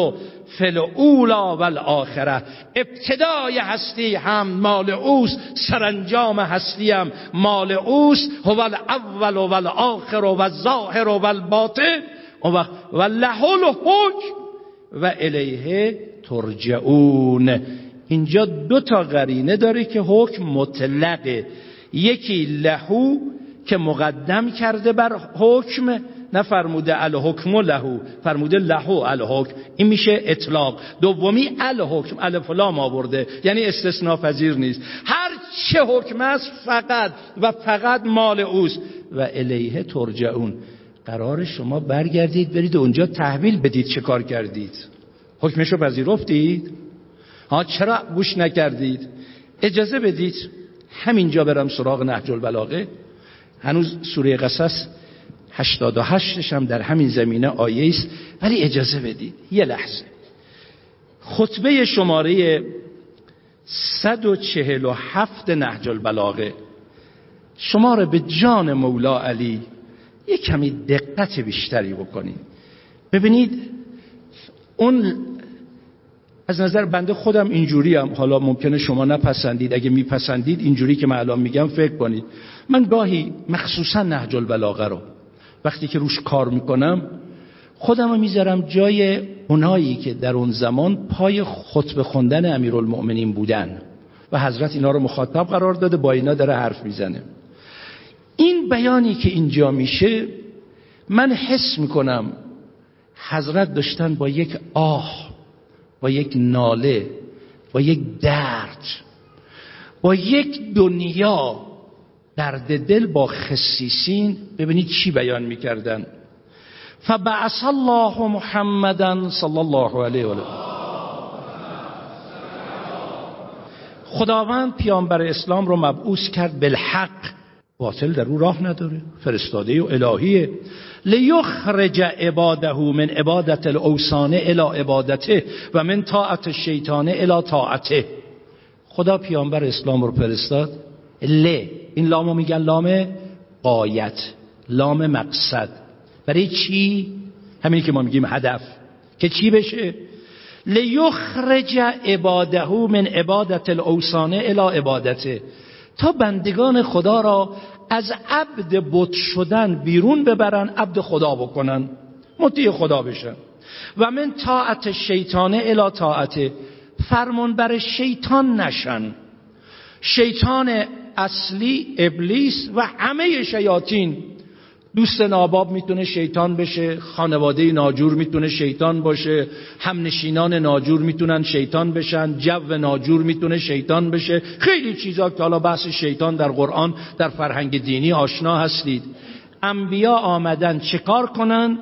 فل اولا و الاخره. ابتدای هستی هم مال اوست سرانجام هستیم مال اوست. هو الاول و الاخر و الظاهر و الباطن. و له الحکم و الیه ترجعون. اینجا دو تا قرینه داره که حکم مطلقه. یکی لهو که مقدم کرده بر حکم نه فرموده الحکم له فرموده له الحکم. این میشه اطلاق. دومی الحکم الف لام آورده. یعنی استثناء پذیر نیست. هر چه حکم است فقط و فقط مال اوست. و الیه ترجعون. قرار شما برگردید برید اونجا تحویل بدید چه کار کردید. حکمشو پذیرفتید؟ ها چرا گوش نکردید؟ اجازه بدید. همینجا برم سراغ نهج البلاغه هنوز سوره قصص 88 هم در همین زمینه آیه است. ولی اجازه بدید یه لحظه. خطبه شماره 147 نهج البلاغه شما رو به جان مولا علی یک کمی دقت بیشتری بکنید ببینید اون از نظر بنده خودم اینجوری هم حالا ممکنه شما نپسندید. اگه میپسندید اینجوری که من الان میگم فکر کنید. من گاهی مخصوصا نهج البلاغه رو وقتی که روش کار می‌کنم خودم رو می‌ذارم جای اونایی که در اون زمان پای خطبه خوندن امیرالمؤمنین بودن و حضرت اینا رو مخاطب قرار داده با اینا داره حرف می‌زنه. این بیانی که اینجا میشه من حس می‌کنم حضرت داشتن با یک آه با یک ناله با یک درد با یک دنیا درد دل با خصیصین ببینید چی بیان می‌کردن. فبعث الله محمدا صلی الله علیه و خداوند پیامبر اسلام رو مبعوث کرد بالحق. باطل در او راه نداره فرستاده و الهیه. لیخرج عباده من عبادت الاوسان الى عبادته و من طاعت الشیطان الى طاعته. خدا پیامبر اسلام رو فرستاد. ل این لامو میگن لام قایت لام مقصد. برای چی؟ همین که ما میگیم هدف. که چی بشه؟ لیخرج عباده من عبادت الاوسان الى عبادته. تا بندگان خدا را از عبد بت شدن بیرون ببرن عبد خدا بکنن. مطیع خدا بشن. و من طاعت شیطان الی طاعت فرمان بر شیطان نشن. شیطان اصلی ابلیس و همه شیاطین. دوست ناباب می‌تونه شیطان بشه خانواده ناجور می‌تونه شیطان باشه همنشینان ناجور می‌تونن شیطان بشن جو ناجور می‌تونه شیطان بشه. خیلی چیزا که حالا بحث شیطان در قرآن در فرهنگ دینی آشنا هستید. انبیا آمدن چکار کنن؟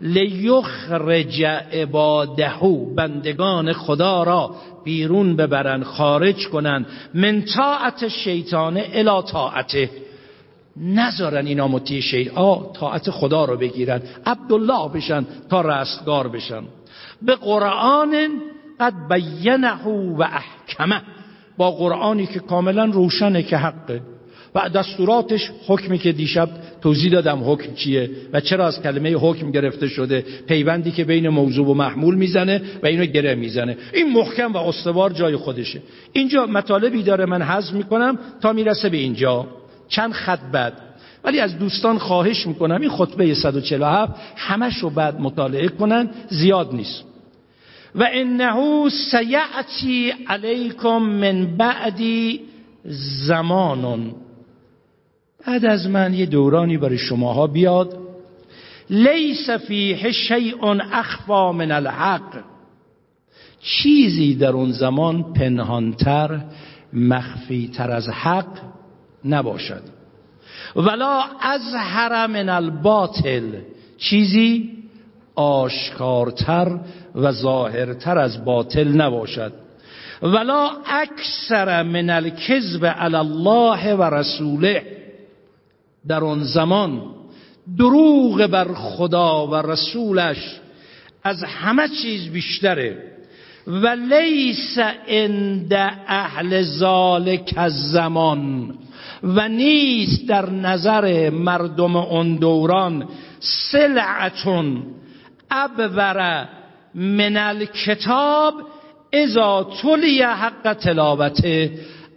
لیخرج عبادهو بندگان خدا را بیرون ببرن خارج کنن. من طاعت شیطان الی طاعته. نذارن اینا مطیع شید آ طاعت خدا رو بگیرن. عبدالله بشن تا رستگار بشن. به قرآن قد بینه و احکمه. با قرآنی که کاملا روشنه که حقه. و دستوراتش حکمی که دیشب توضیح دادم حکم چیه و چرا از کلمه حکم گرفته شده پیوندی که بین موضوع و محمول می‌زنه و اینو گره می‌زنه. این محکم و استوار جای خودشه. اینجا مطالبی داره من حذف می‌کنم تا می‌رسه به اینجا. چند خط بعد. ولی از دوستان خواهش می‌کنم این خطبه 147 همش رو بعد مطالعه کنن زیاد نیست. و انه سیعتی علیکم من بعدی زمانون. بعد از من یه دورانی برای شماها بیاد. لیس فیه شیء اخفا من الحق. چیزی در اون زمان پنهانتر مخفیتر از حق نباشد. ولا از من الباطل. چیزی آشکارتر و ظاهرتر از باطل نباشد. ولا اکثر من الکذب علی الله و رسوله. در آن زمان دروغ بر خدا و رسولش از همه چیز بیشتره. و لیس عند اهل ذالک الزمان و نیست در نظر مردم اون دوران سلعتون ابور من الکتاب اذا طلی حق تلاوته.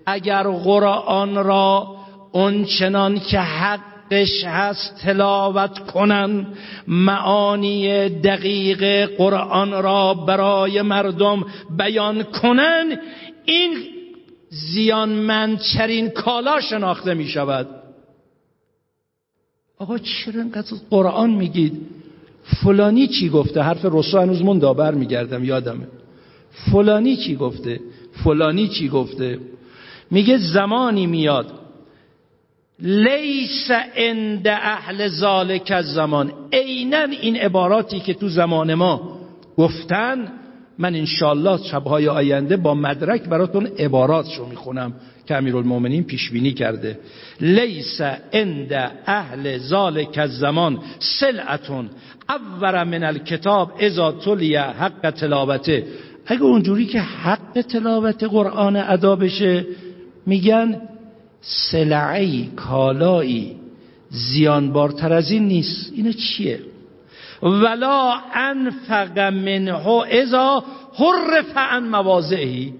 اگر قرآن را اونچنان که حقش هست تلاوت کنن معانی دقیق قرآن را برای مردم بیان کنن این زیانمندترین کالا شناخته می شود. آقا چرا اینقدر قرآن میگید؟ فلانی چی گفته؟ حرف رسو هنوز من دابر میگردم یادمه. فلانی چی گفته؟ فلانی چی گفته؟ میگه زمانی میاد لیس عند اهل ذالک الزمان. عینا این عباراتی که تو زمان ما گفتن من انشالله شبهای آینده با مدرک براتون عباراتشو می‌خونم که امیرالمومنین پیش بینی کرده. لیس عند اهل ذالک الزمان سلعتون. اور من الکتاب اذا تلی حق تلاوته. اگه اونجوری که حق تلاوت قرآن ادا بشه میگن سلعی کالایی زیانبارتر از این نیست. اینه چیه؟ ولا انفق منه اذا حرف عن مواضعی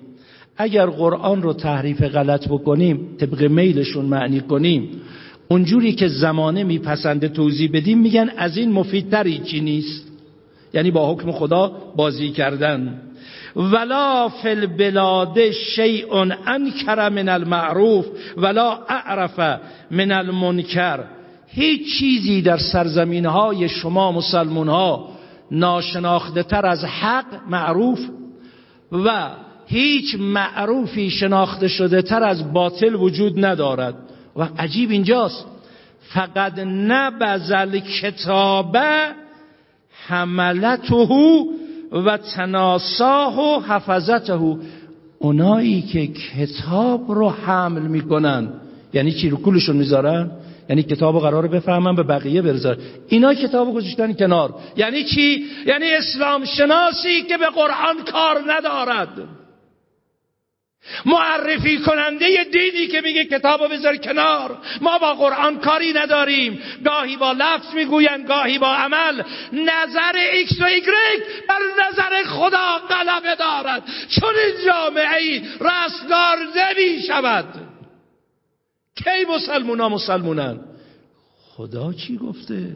اگر قرآن رو تحریف غلط بکنیم طبق میلشون معنی کنیم اونجوری که زمانه میپسنده توضیح بدیم میگن از این مفیدتری چی نیست. یعنی با حکم خدا بازی کردن. ولا فی البلاد شیء انکر من المعروف ولا اعرف من المنکر. هیچ چیزی در سرزمین های شما مسلمون ها ناشناخته تر از حق معروف و هیچ معروفی شناخته شده تر از باطل وجود ندارد. و عجیب اینجاست. فقط نبزل کتاب حملته و تناساه و حفظته. اونایی که کتاب رو حمل می‌کنن یعنی چی؟ رو کولشون می‌ذارن؟ یعنی کتاب رو قرار بفهمن به بقیه برزار اینا کتاب گذاشتن کنار. یعنی چی؟ یعنی اسلام شناسی که به قرآن کار ندارد. معرفی کننده دینی که میگه کتابو بذار کنار. ما با قرآن کاری نداریم. گاهی با لفظ می‌گوین گاهی با عمل. نظر ایکس و ایگرگ بر نظر خدا غلبه دارد. چون این جامعه ای رستگار نمی شود کی مسلمونا مسلمونن؟ خدا چی گفته؟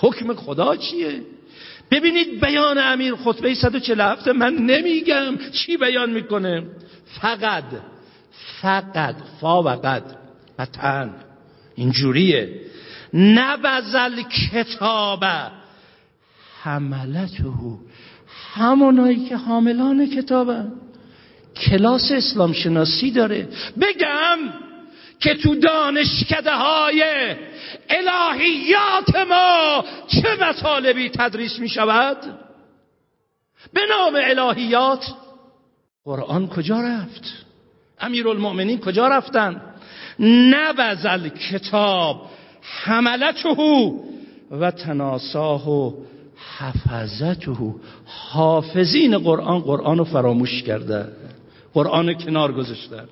حکم خدا چیه؟ ببینید بیان امیر خطبه 147 من نمیگم چی بیان می‌کنه. فقط فقط فا و قد قطعا اینجوریه. نبزل کتاب. حملته. همونایی که حاملان کتابن کلاس اسلام شناسی داره. بگم که تو دانشکده های الهیات ما چه مطالبی تدریس می شود به نام الهیات قرآن کجا رفت؟ امیرالمؤمنین کجا رفتن؟ نبزل کتاب حملته و تناساه و حفظته. حافظین قرآن قرآن رو فراموش کرده قرآن کنار گذاشتن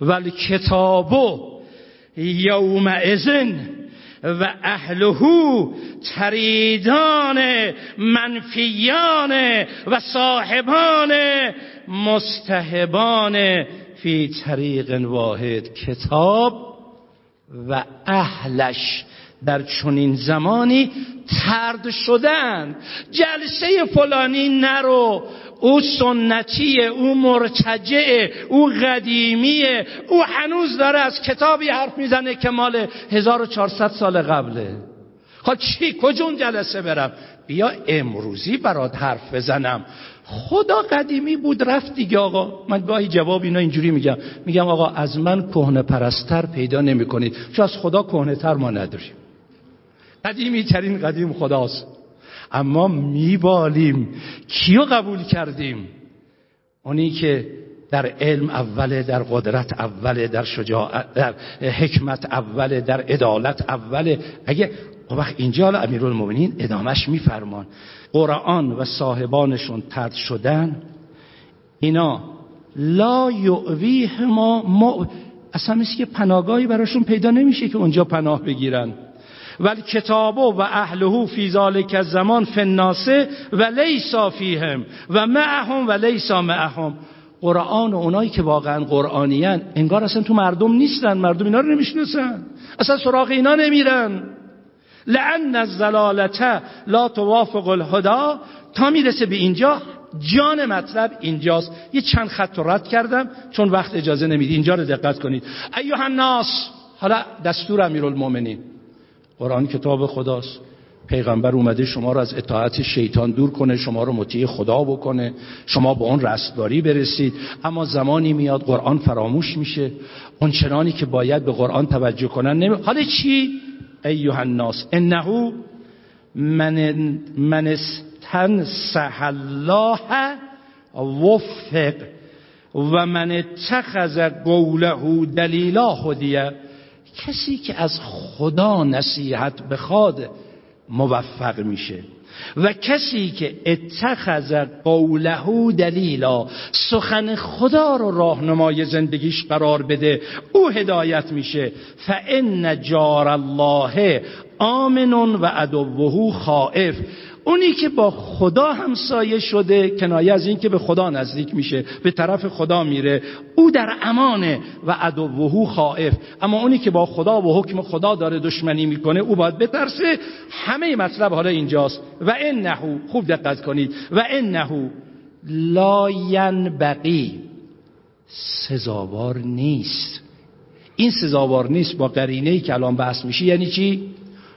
ولی کتابو یوم ازن و اهله تریدان منفیان و صاحبان مستهبان فی طریق واحد کتاب و اهلش در چنین زمانی ترد شدن. جلسه فلانی نرو. او سنتیه او مرتجعه او قدیمیه او هنوز داره از کتابی حرف می‌زنه که مال 1400 سال قبله. خب چی؟ کجون جلسه برم؟ بیا امروزی برات حرف بزنم. خدا قدیمی بود رفت دیگه آقا. من گاهی جواب اینا اینجوری میگم. میگم آقا از من کهنه پرستر پیدا نمی کنید چون از خدا کهنه تر ما نداریم. قدیمی ترین قدیم خداست. اما میبالیم. کیو قبول کردیم؟ اونی که در علم اوله در قدرت اوله در شجاعت در حکمت اوله در عدالت اوله. اگه وقت اینجا امیرالمومنین ادامش میفرمان. قرآن و صاحبانشون ترد شدن. اینا لا یعویه ما, ما اصلا مثل که پناهگاهی براشون پیدا نمیشه که اونجا پناه بگیرن. ولی کتابو و اهله فی ذالک الزمان فناسه و لیسا فیهم و معهم و لیسا معهم قرآن و اونایی که واقعا قرآنیان انگار اصلا تو مردم نیستن مردم اینا رو نمی‌شناسن. اصلا سراغ اینا نمیرن. لعن الزلالته لا توافق الهدا تا می‌رسه به اینجا جان مطلب اینجاست. یه چند خط رد کردم چون وقت اجازه نمیدی. اینجا رو دقت کنید. ایوه الناس حالا دستور امیرالمومنین قرآن کتاب خداست. پیغمبر اومده شما رو از اطاعت شیطان دور کنه شما رو مطیع خدا بکنه. شما به اون رستگاری برسید. اما زمانی میاد قرآن فراموش میشه. اون چنانی که باید به قرآن توجه کنن نمی... حالا چی؟ ایها الناس انه من من استنصح الله وفق و من اتخذ قوله دلیلا هدیه. کسی که از خدا نصیحت بخواد موفق میشه. و کسی که اتخذ قوله دلیلا سخن خدا رو راهنمای زندگیش قرار بده او هدایت میشه. فان جار الله آمن و عدوه خائف. اونی که با خدا همسایه شده کنایه از این که به خدا نزدیک میشه به طرف خدا میره او در امانه و عدوه خائف. اما اونی که با خدا و حکم خدا داره دشمنی می‌کنه او باید بترسه. همه مطلب حالا اینجاست. و انه خوب دقت کنید. و انه لا ینبغی سزاوار نیست. این سزاوار نیست با قرینه ای که الان بحث میشه. یعنی چی؟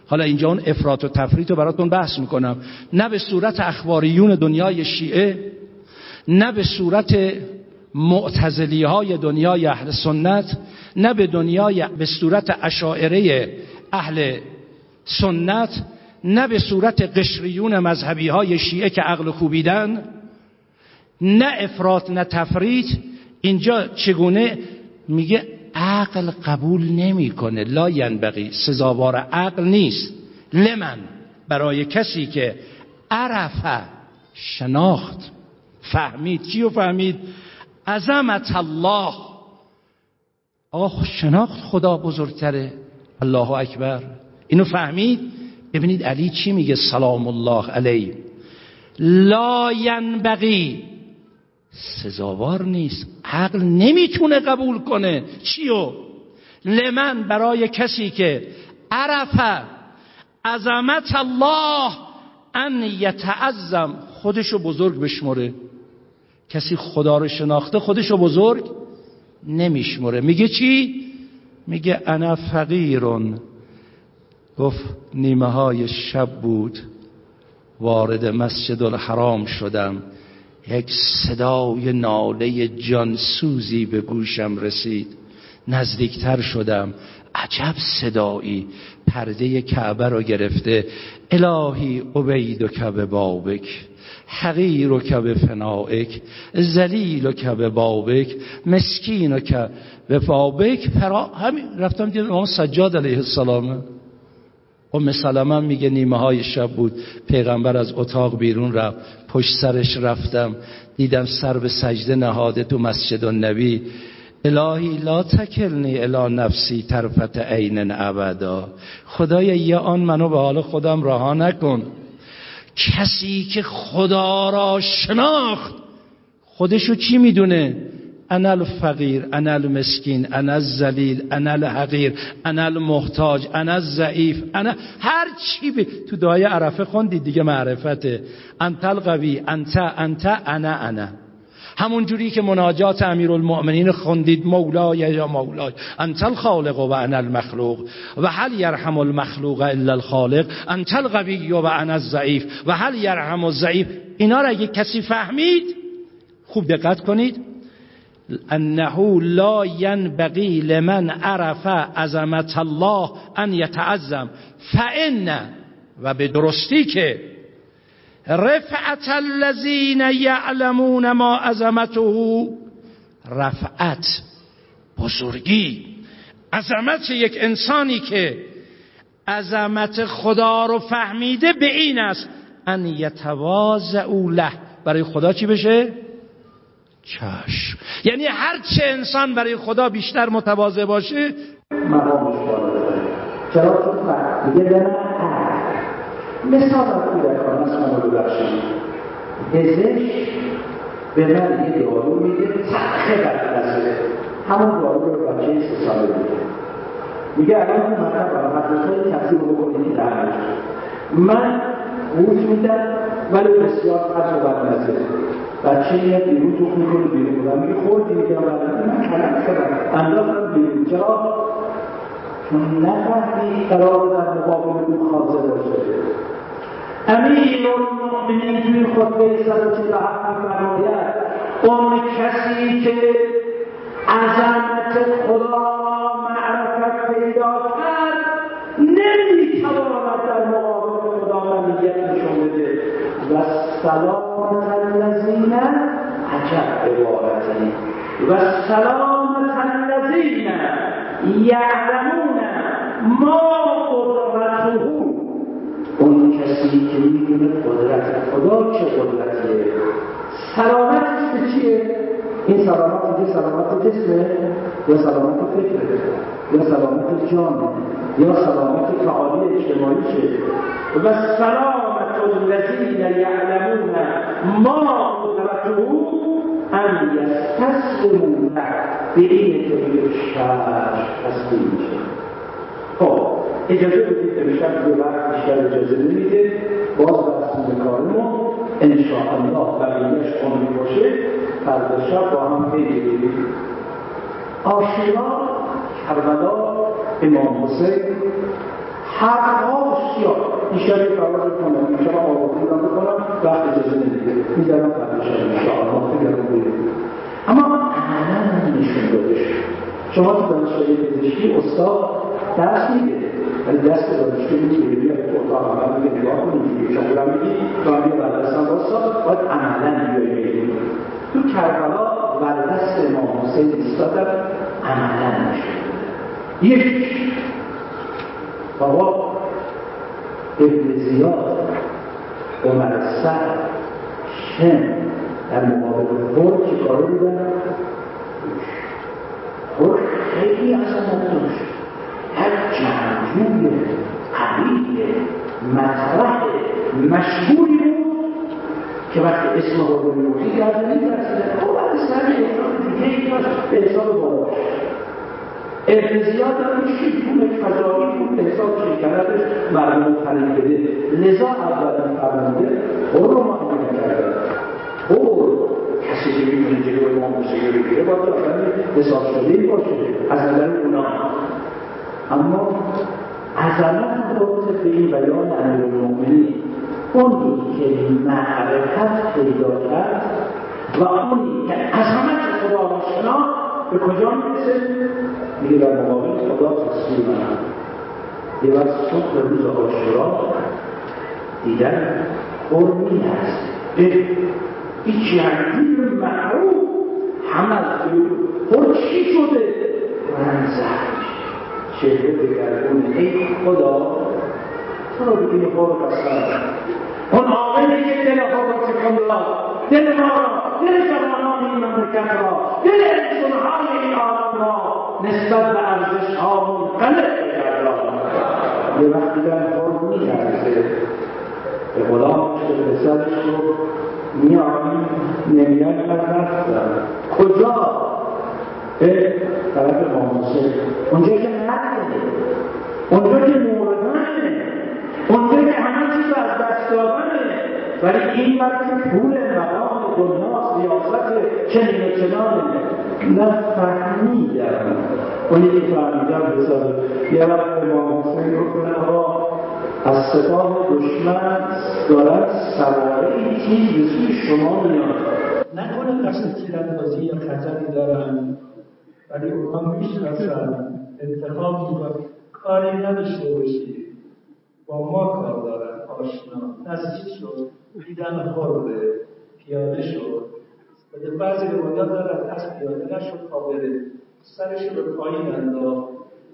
حالا اینجا اون افراط و تفریط رو براتون بحث می‌کنم. نه به صورت اخباریون دنیای شیعه نه به صورت معتزلی های دنیای اهل سنت نه به دنیای به صورت اشاعره اهل سنت نه به صورت قشریون مذهبی های شیعه که عقل خوبیدن نه افراط نه تفریط. اینجا چگونه میگه عقل قبول نمی‌کنه. لا ینبغی سزاوار عقل نیست. لمن برای کسی که عرفه شناخت فهمید. چی فهمید؟ عظمت الله. آقا شناخت خدا بزرگتره. الله اکبر. اینو فهمید؟ ببینید علی چی میگه؟ سلام الله علیه لا ینبغی. سزاوار نیست. عقل نمی‌تونه قبول کنه. چیو؟ لمن برای کسی که عرفه عظمت الله ان یتعظم خودشو بزرگ بشمره کسی خدا رو شناخته خودشو بزرگ نمیشمره میگه چی؟ میگه انا فقیرون. گفت نیمه های شب بود. وارد مسجد الحرام شدم. یک صدای ناله جانسوزی به گوشم رسید. نزدیکتر شدم. عجب صدایی. پرده کعبه رو گرفته. الهی عبید و کب بابک. حقیر و کب فنائک. زلیل و کب بابک. مسکین و کب بابک. پرا همین رفتم دیدم امام سجاد علیه السلام ام سلمه میگه نیمه های شب بود. پیغمبر از اتاق بیرون رفت. پشت سرش رفتم. دیدم سر به سجده نهاده تو مسجد النبی. الهی لا تکلنی الا نفسی طرفت عین ابدا. خدای یه آن منو به حال خودم رها نکن. کسی که خدا را شناخت خودشو چی می‌دونه؟ انا الفقیر انا المسکین انا الذلیل انا الحقیر انا المحتاج انا الضعیف انا هر چی به تو دعای عرفه خوندید دیگه معرفته. انت القوی انت انت انا انا. همون جوری که مناجات امیرالمؤمنین خوندید مولای یا مولای. انت الخالق و انا المخلوق. و هل یرحم المخلوق الا الخالق؟ انت القوی و انا الضعیف. و هل یرحم الضعیف؟ اینا را اگه کسی فهمید خوب دقت کنید. انه لا ینبغی لمن عرف عظمت الله ان یتعظم. فان و به درستی که رفعت الذین یعلمون ما عظمته رفعت بزرگی. عظمت یک انسانی که عظمت خدا رو فهمیده به این است ان یتواضعوا له. برای خدا چی بشه؟ چشم. یعنی هر چه انسان برای خدا بیشتر متواضع باشه مقامش بالاتره چرا؟ تو دیگه به من مثال از کودکان مثلا رو ببخشید. پزشک به من یه دارو میده تخه بدنسه همون دارو رو بچه سه ساله میده میگه الان اون مطلب برای مدرسه تفسیر رو بکنید که من قوت میدم ولی بسیار فرض و بدنسه بچه میاد بیرون تو می‌کنه بیرون و میگه خوردی میگم من کلم شدم انداختم بیرون. چرا؟ چون نفهمید قرار در مقابل او حاضر باشه. امیر المؤمنین توی خطبه سر و چهل هفت میفرماید اون کسی که عظمت خدا معرفت پیدا کرد نمی‌تواند در مقابل خدا منیت نشون بده. و سلامت الذین عجب عبارتی و سلامت الذین یعلمون ما قدرته اون کسی که می‌دونه قدرت خدا چه قدرتیه. سلامتش به چیه؟ این سلامت اینجا سلامت جسمه یا سلامت فکره؟ یا سلامت جانه یا سلامت تعالی اجتماعیشه و سلامت الذین یعلمون ما قدرته ان یستسلمون به این که به شر خب اجازه بدید امشب یه وقت بیشتر اجازه نمیده باز بحث کارمون انشاءالله بقیهش عمری باشه. فردا شب با هم بگیریم آشورا کربلا امام حسین. حرفها بسیار. بیشتر فراز کنم بیشتر آبادی رو بکنم وقت اجازه نمیده. میدارم فردا شب انشاءالله. بگیریم اما عملا نشون داده شما تو دانشگاه پزشکی استاد درس میده. ولی دست دانشجو می‌گیره بیا تو اتاق عمل میگه نگاه کن اینجوری شما برم میگی هم بیا بعد دستم واسا باید عملا بیایی بگیری تو کربلا بر دست امام حسین ایستادن عملا نشد یک بابا ابن زیاد عمر سعد شم در مقابل خور چه کاره بودن خور خیلی عظمت داشت هر جنگجوی قوی مطرح مشهوری بود که وقتی اسم رو می‌گفتی در نمیترسیده خب بعد سر دیگه ای داشت به حساب باباش ابن زیاد هم شیطون فضایی بود حساب شیطنتش مردم فریب بده لذا اول فرمانده رو معامله کرده خور کسی که می‌تونه جلو امام حسین رو بگیره باید آدم حساب شده باشه. از نظر اونا. اما عظمت رابطه به این بیان امیرالمؤمنین اونی که معرفت پیدا کرد و اونی که عظمت خدا را شناخت به کجا می‌رسه؟ میگه در مقابل خدا تسلیم منم یه وقت صبح روز آشورا دیدن قرمی هست این جنگی معروف حمل خود چی شده؟ من زهر چهره بگردون ای خدا. تو رو بگی خور قسم اون عاملی که دل خود را داد. دل ما را دل جوانان این مملکت را دل انسانهای این را نسبت به ارزش ها منقلب بگردان یه وقت دیدن خور میلرزه به غلامش به پسرش رو میانی نمیاد من رفتم کجا؟ به طرف حسین اونجا که مرده اونجا که موردنه اونجا که همه چیز از دست دادنه. ولی این مرد پول مقام دنیاست ریاست چنین و چنانه نه فهمیدم اونی که فهمیدم بسازه یه وقت امام حسین گفتن آقا از سپاه دشمن دارد سواره چیز به سوی شما میاد. نکنه قصد تیراندازی یا خطری دارن ولی اونها می‌شناسن انتخاب می‌کنن کاری نداشته باشی. با ما کار دارن آشنا. نزدیک شد؟ دیدن خورده پیاده شد. و بعضی روایات دارن از پیاده نشد تا بره سرش رو به پایین انداخت.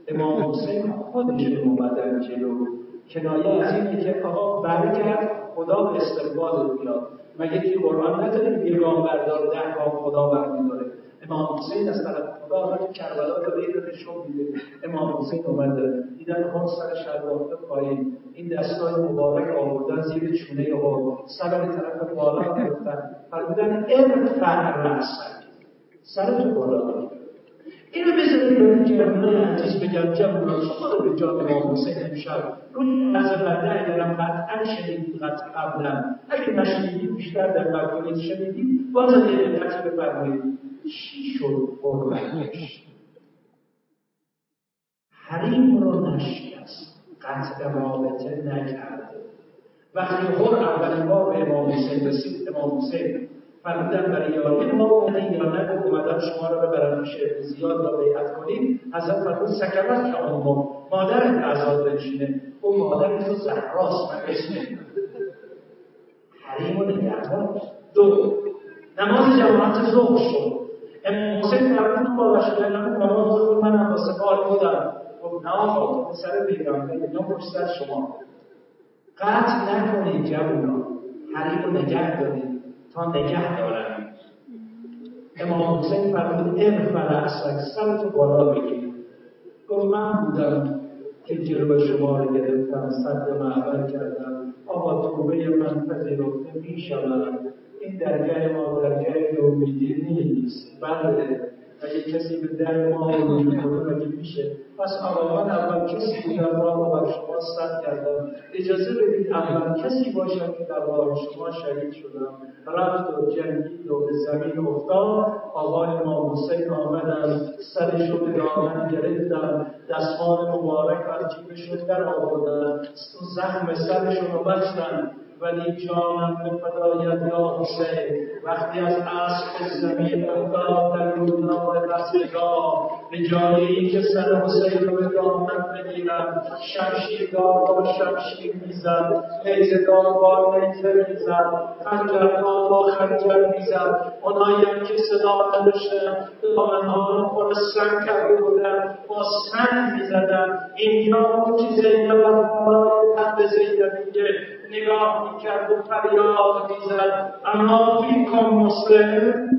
امام حسین خودشون اومدن جلو. کنایه از اینه که آقا برگرد خدا به استقبال بیاد. مگه که قرآن نداریم یه گام بردار ده گام خدا برمیداره؟ امام حسین از طرف خدا را تو کربلا داره این رو نشون میده. امام حسین اومده. دیدن خون سر شلاقه پایین. این دستای مبارک آوردن زیر چونه او سر طرف بالا گرفتن فرمودن ارفع رأسک سر تو بالا. اینو بذارید به این جوانای عزیز بگم. جوانان شما رو به جان امام حسین امشب. روی از بنده اگرم قطعا شنیدید قطع قبلا. اگه نشنیدید بیشتر دقت کنید شنیدید باز دقتی بفرمایید. چی شد قربانش. حریم رو نشکست قطع رابطه نکرد وقتی هر اولین بار به امام حسین رسید امام حسین فرمودن برای یاری ما اومدن یا نه اومدن شما رو ببرن پیش زیاد را بیعت کنید حضرت فرمود سکرت که ما مادر عذاب بنشینه. اون مادر تو زهراست من اسم حریم و نگهدار دو نماز جماعت ظهر شد. امام حسین فرمود با رسول نماز ظهر منم با سپاه بودم. خب نه آقا سر پیغمبر اینا پشت سر شما. قطع نکنید جوونا. حریم رو نگه دارید. تا نگه دارن. امام حسین فرمود ارفع رأسک سرتو بالا بگیر. گفت من بودم که جلو شما رو گرفتم صد معبر کردم. آقا توبه من پذیرفته می شود این درگاه ما درگاه نومیدی نیست. بله. اگه کسی به در ما رو مگه میشه؟ پس آقا من اول کسی بودم را رو بر شما سد کردم اجازه بدید اول کسی باشم که در راه شما شهید شدم رفت و جنگید و به زمین افتاد. آقای امام حسین آمدن سرش رو به دامن گرفتن. دستمان مبارک از جیبشون در آوردن. زخم سرشون رو بستن. ولی جانم به فدایت یا حسین وقتی از اسب زمین افتاد در روزنامه رستگاه به جایی که سر حسین رو به دامن بگیرم شمشیردار با شمشیر می‌زد نیزدار با نیزه می‌زد خنجرها با خنجر می‌زد. اونایی که صدا نداشتن دامنها رو پر سنگ کرده بودن با سنگ می‌زدن. اینجا چیز زینب بالای تن زینبیه. نگاه می‌کرد و فریاد می‌زد. اما فیکم مسلم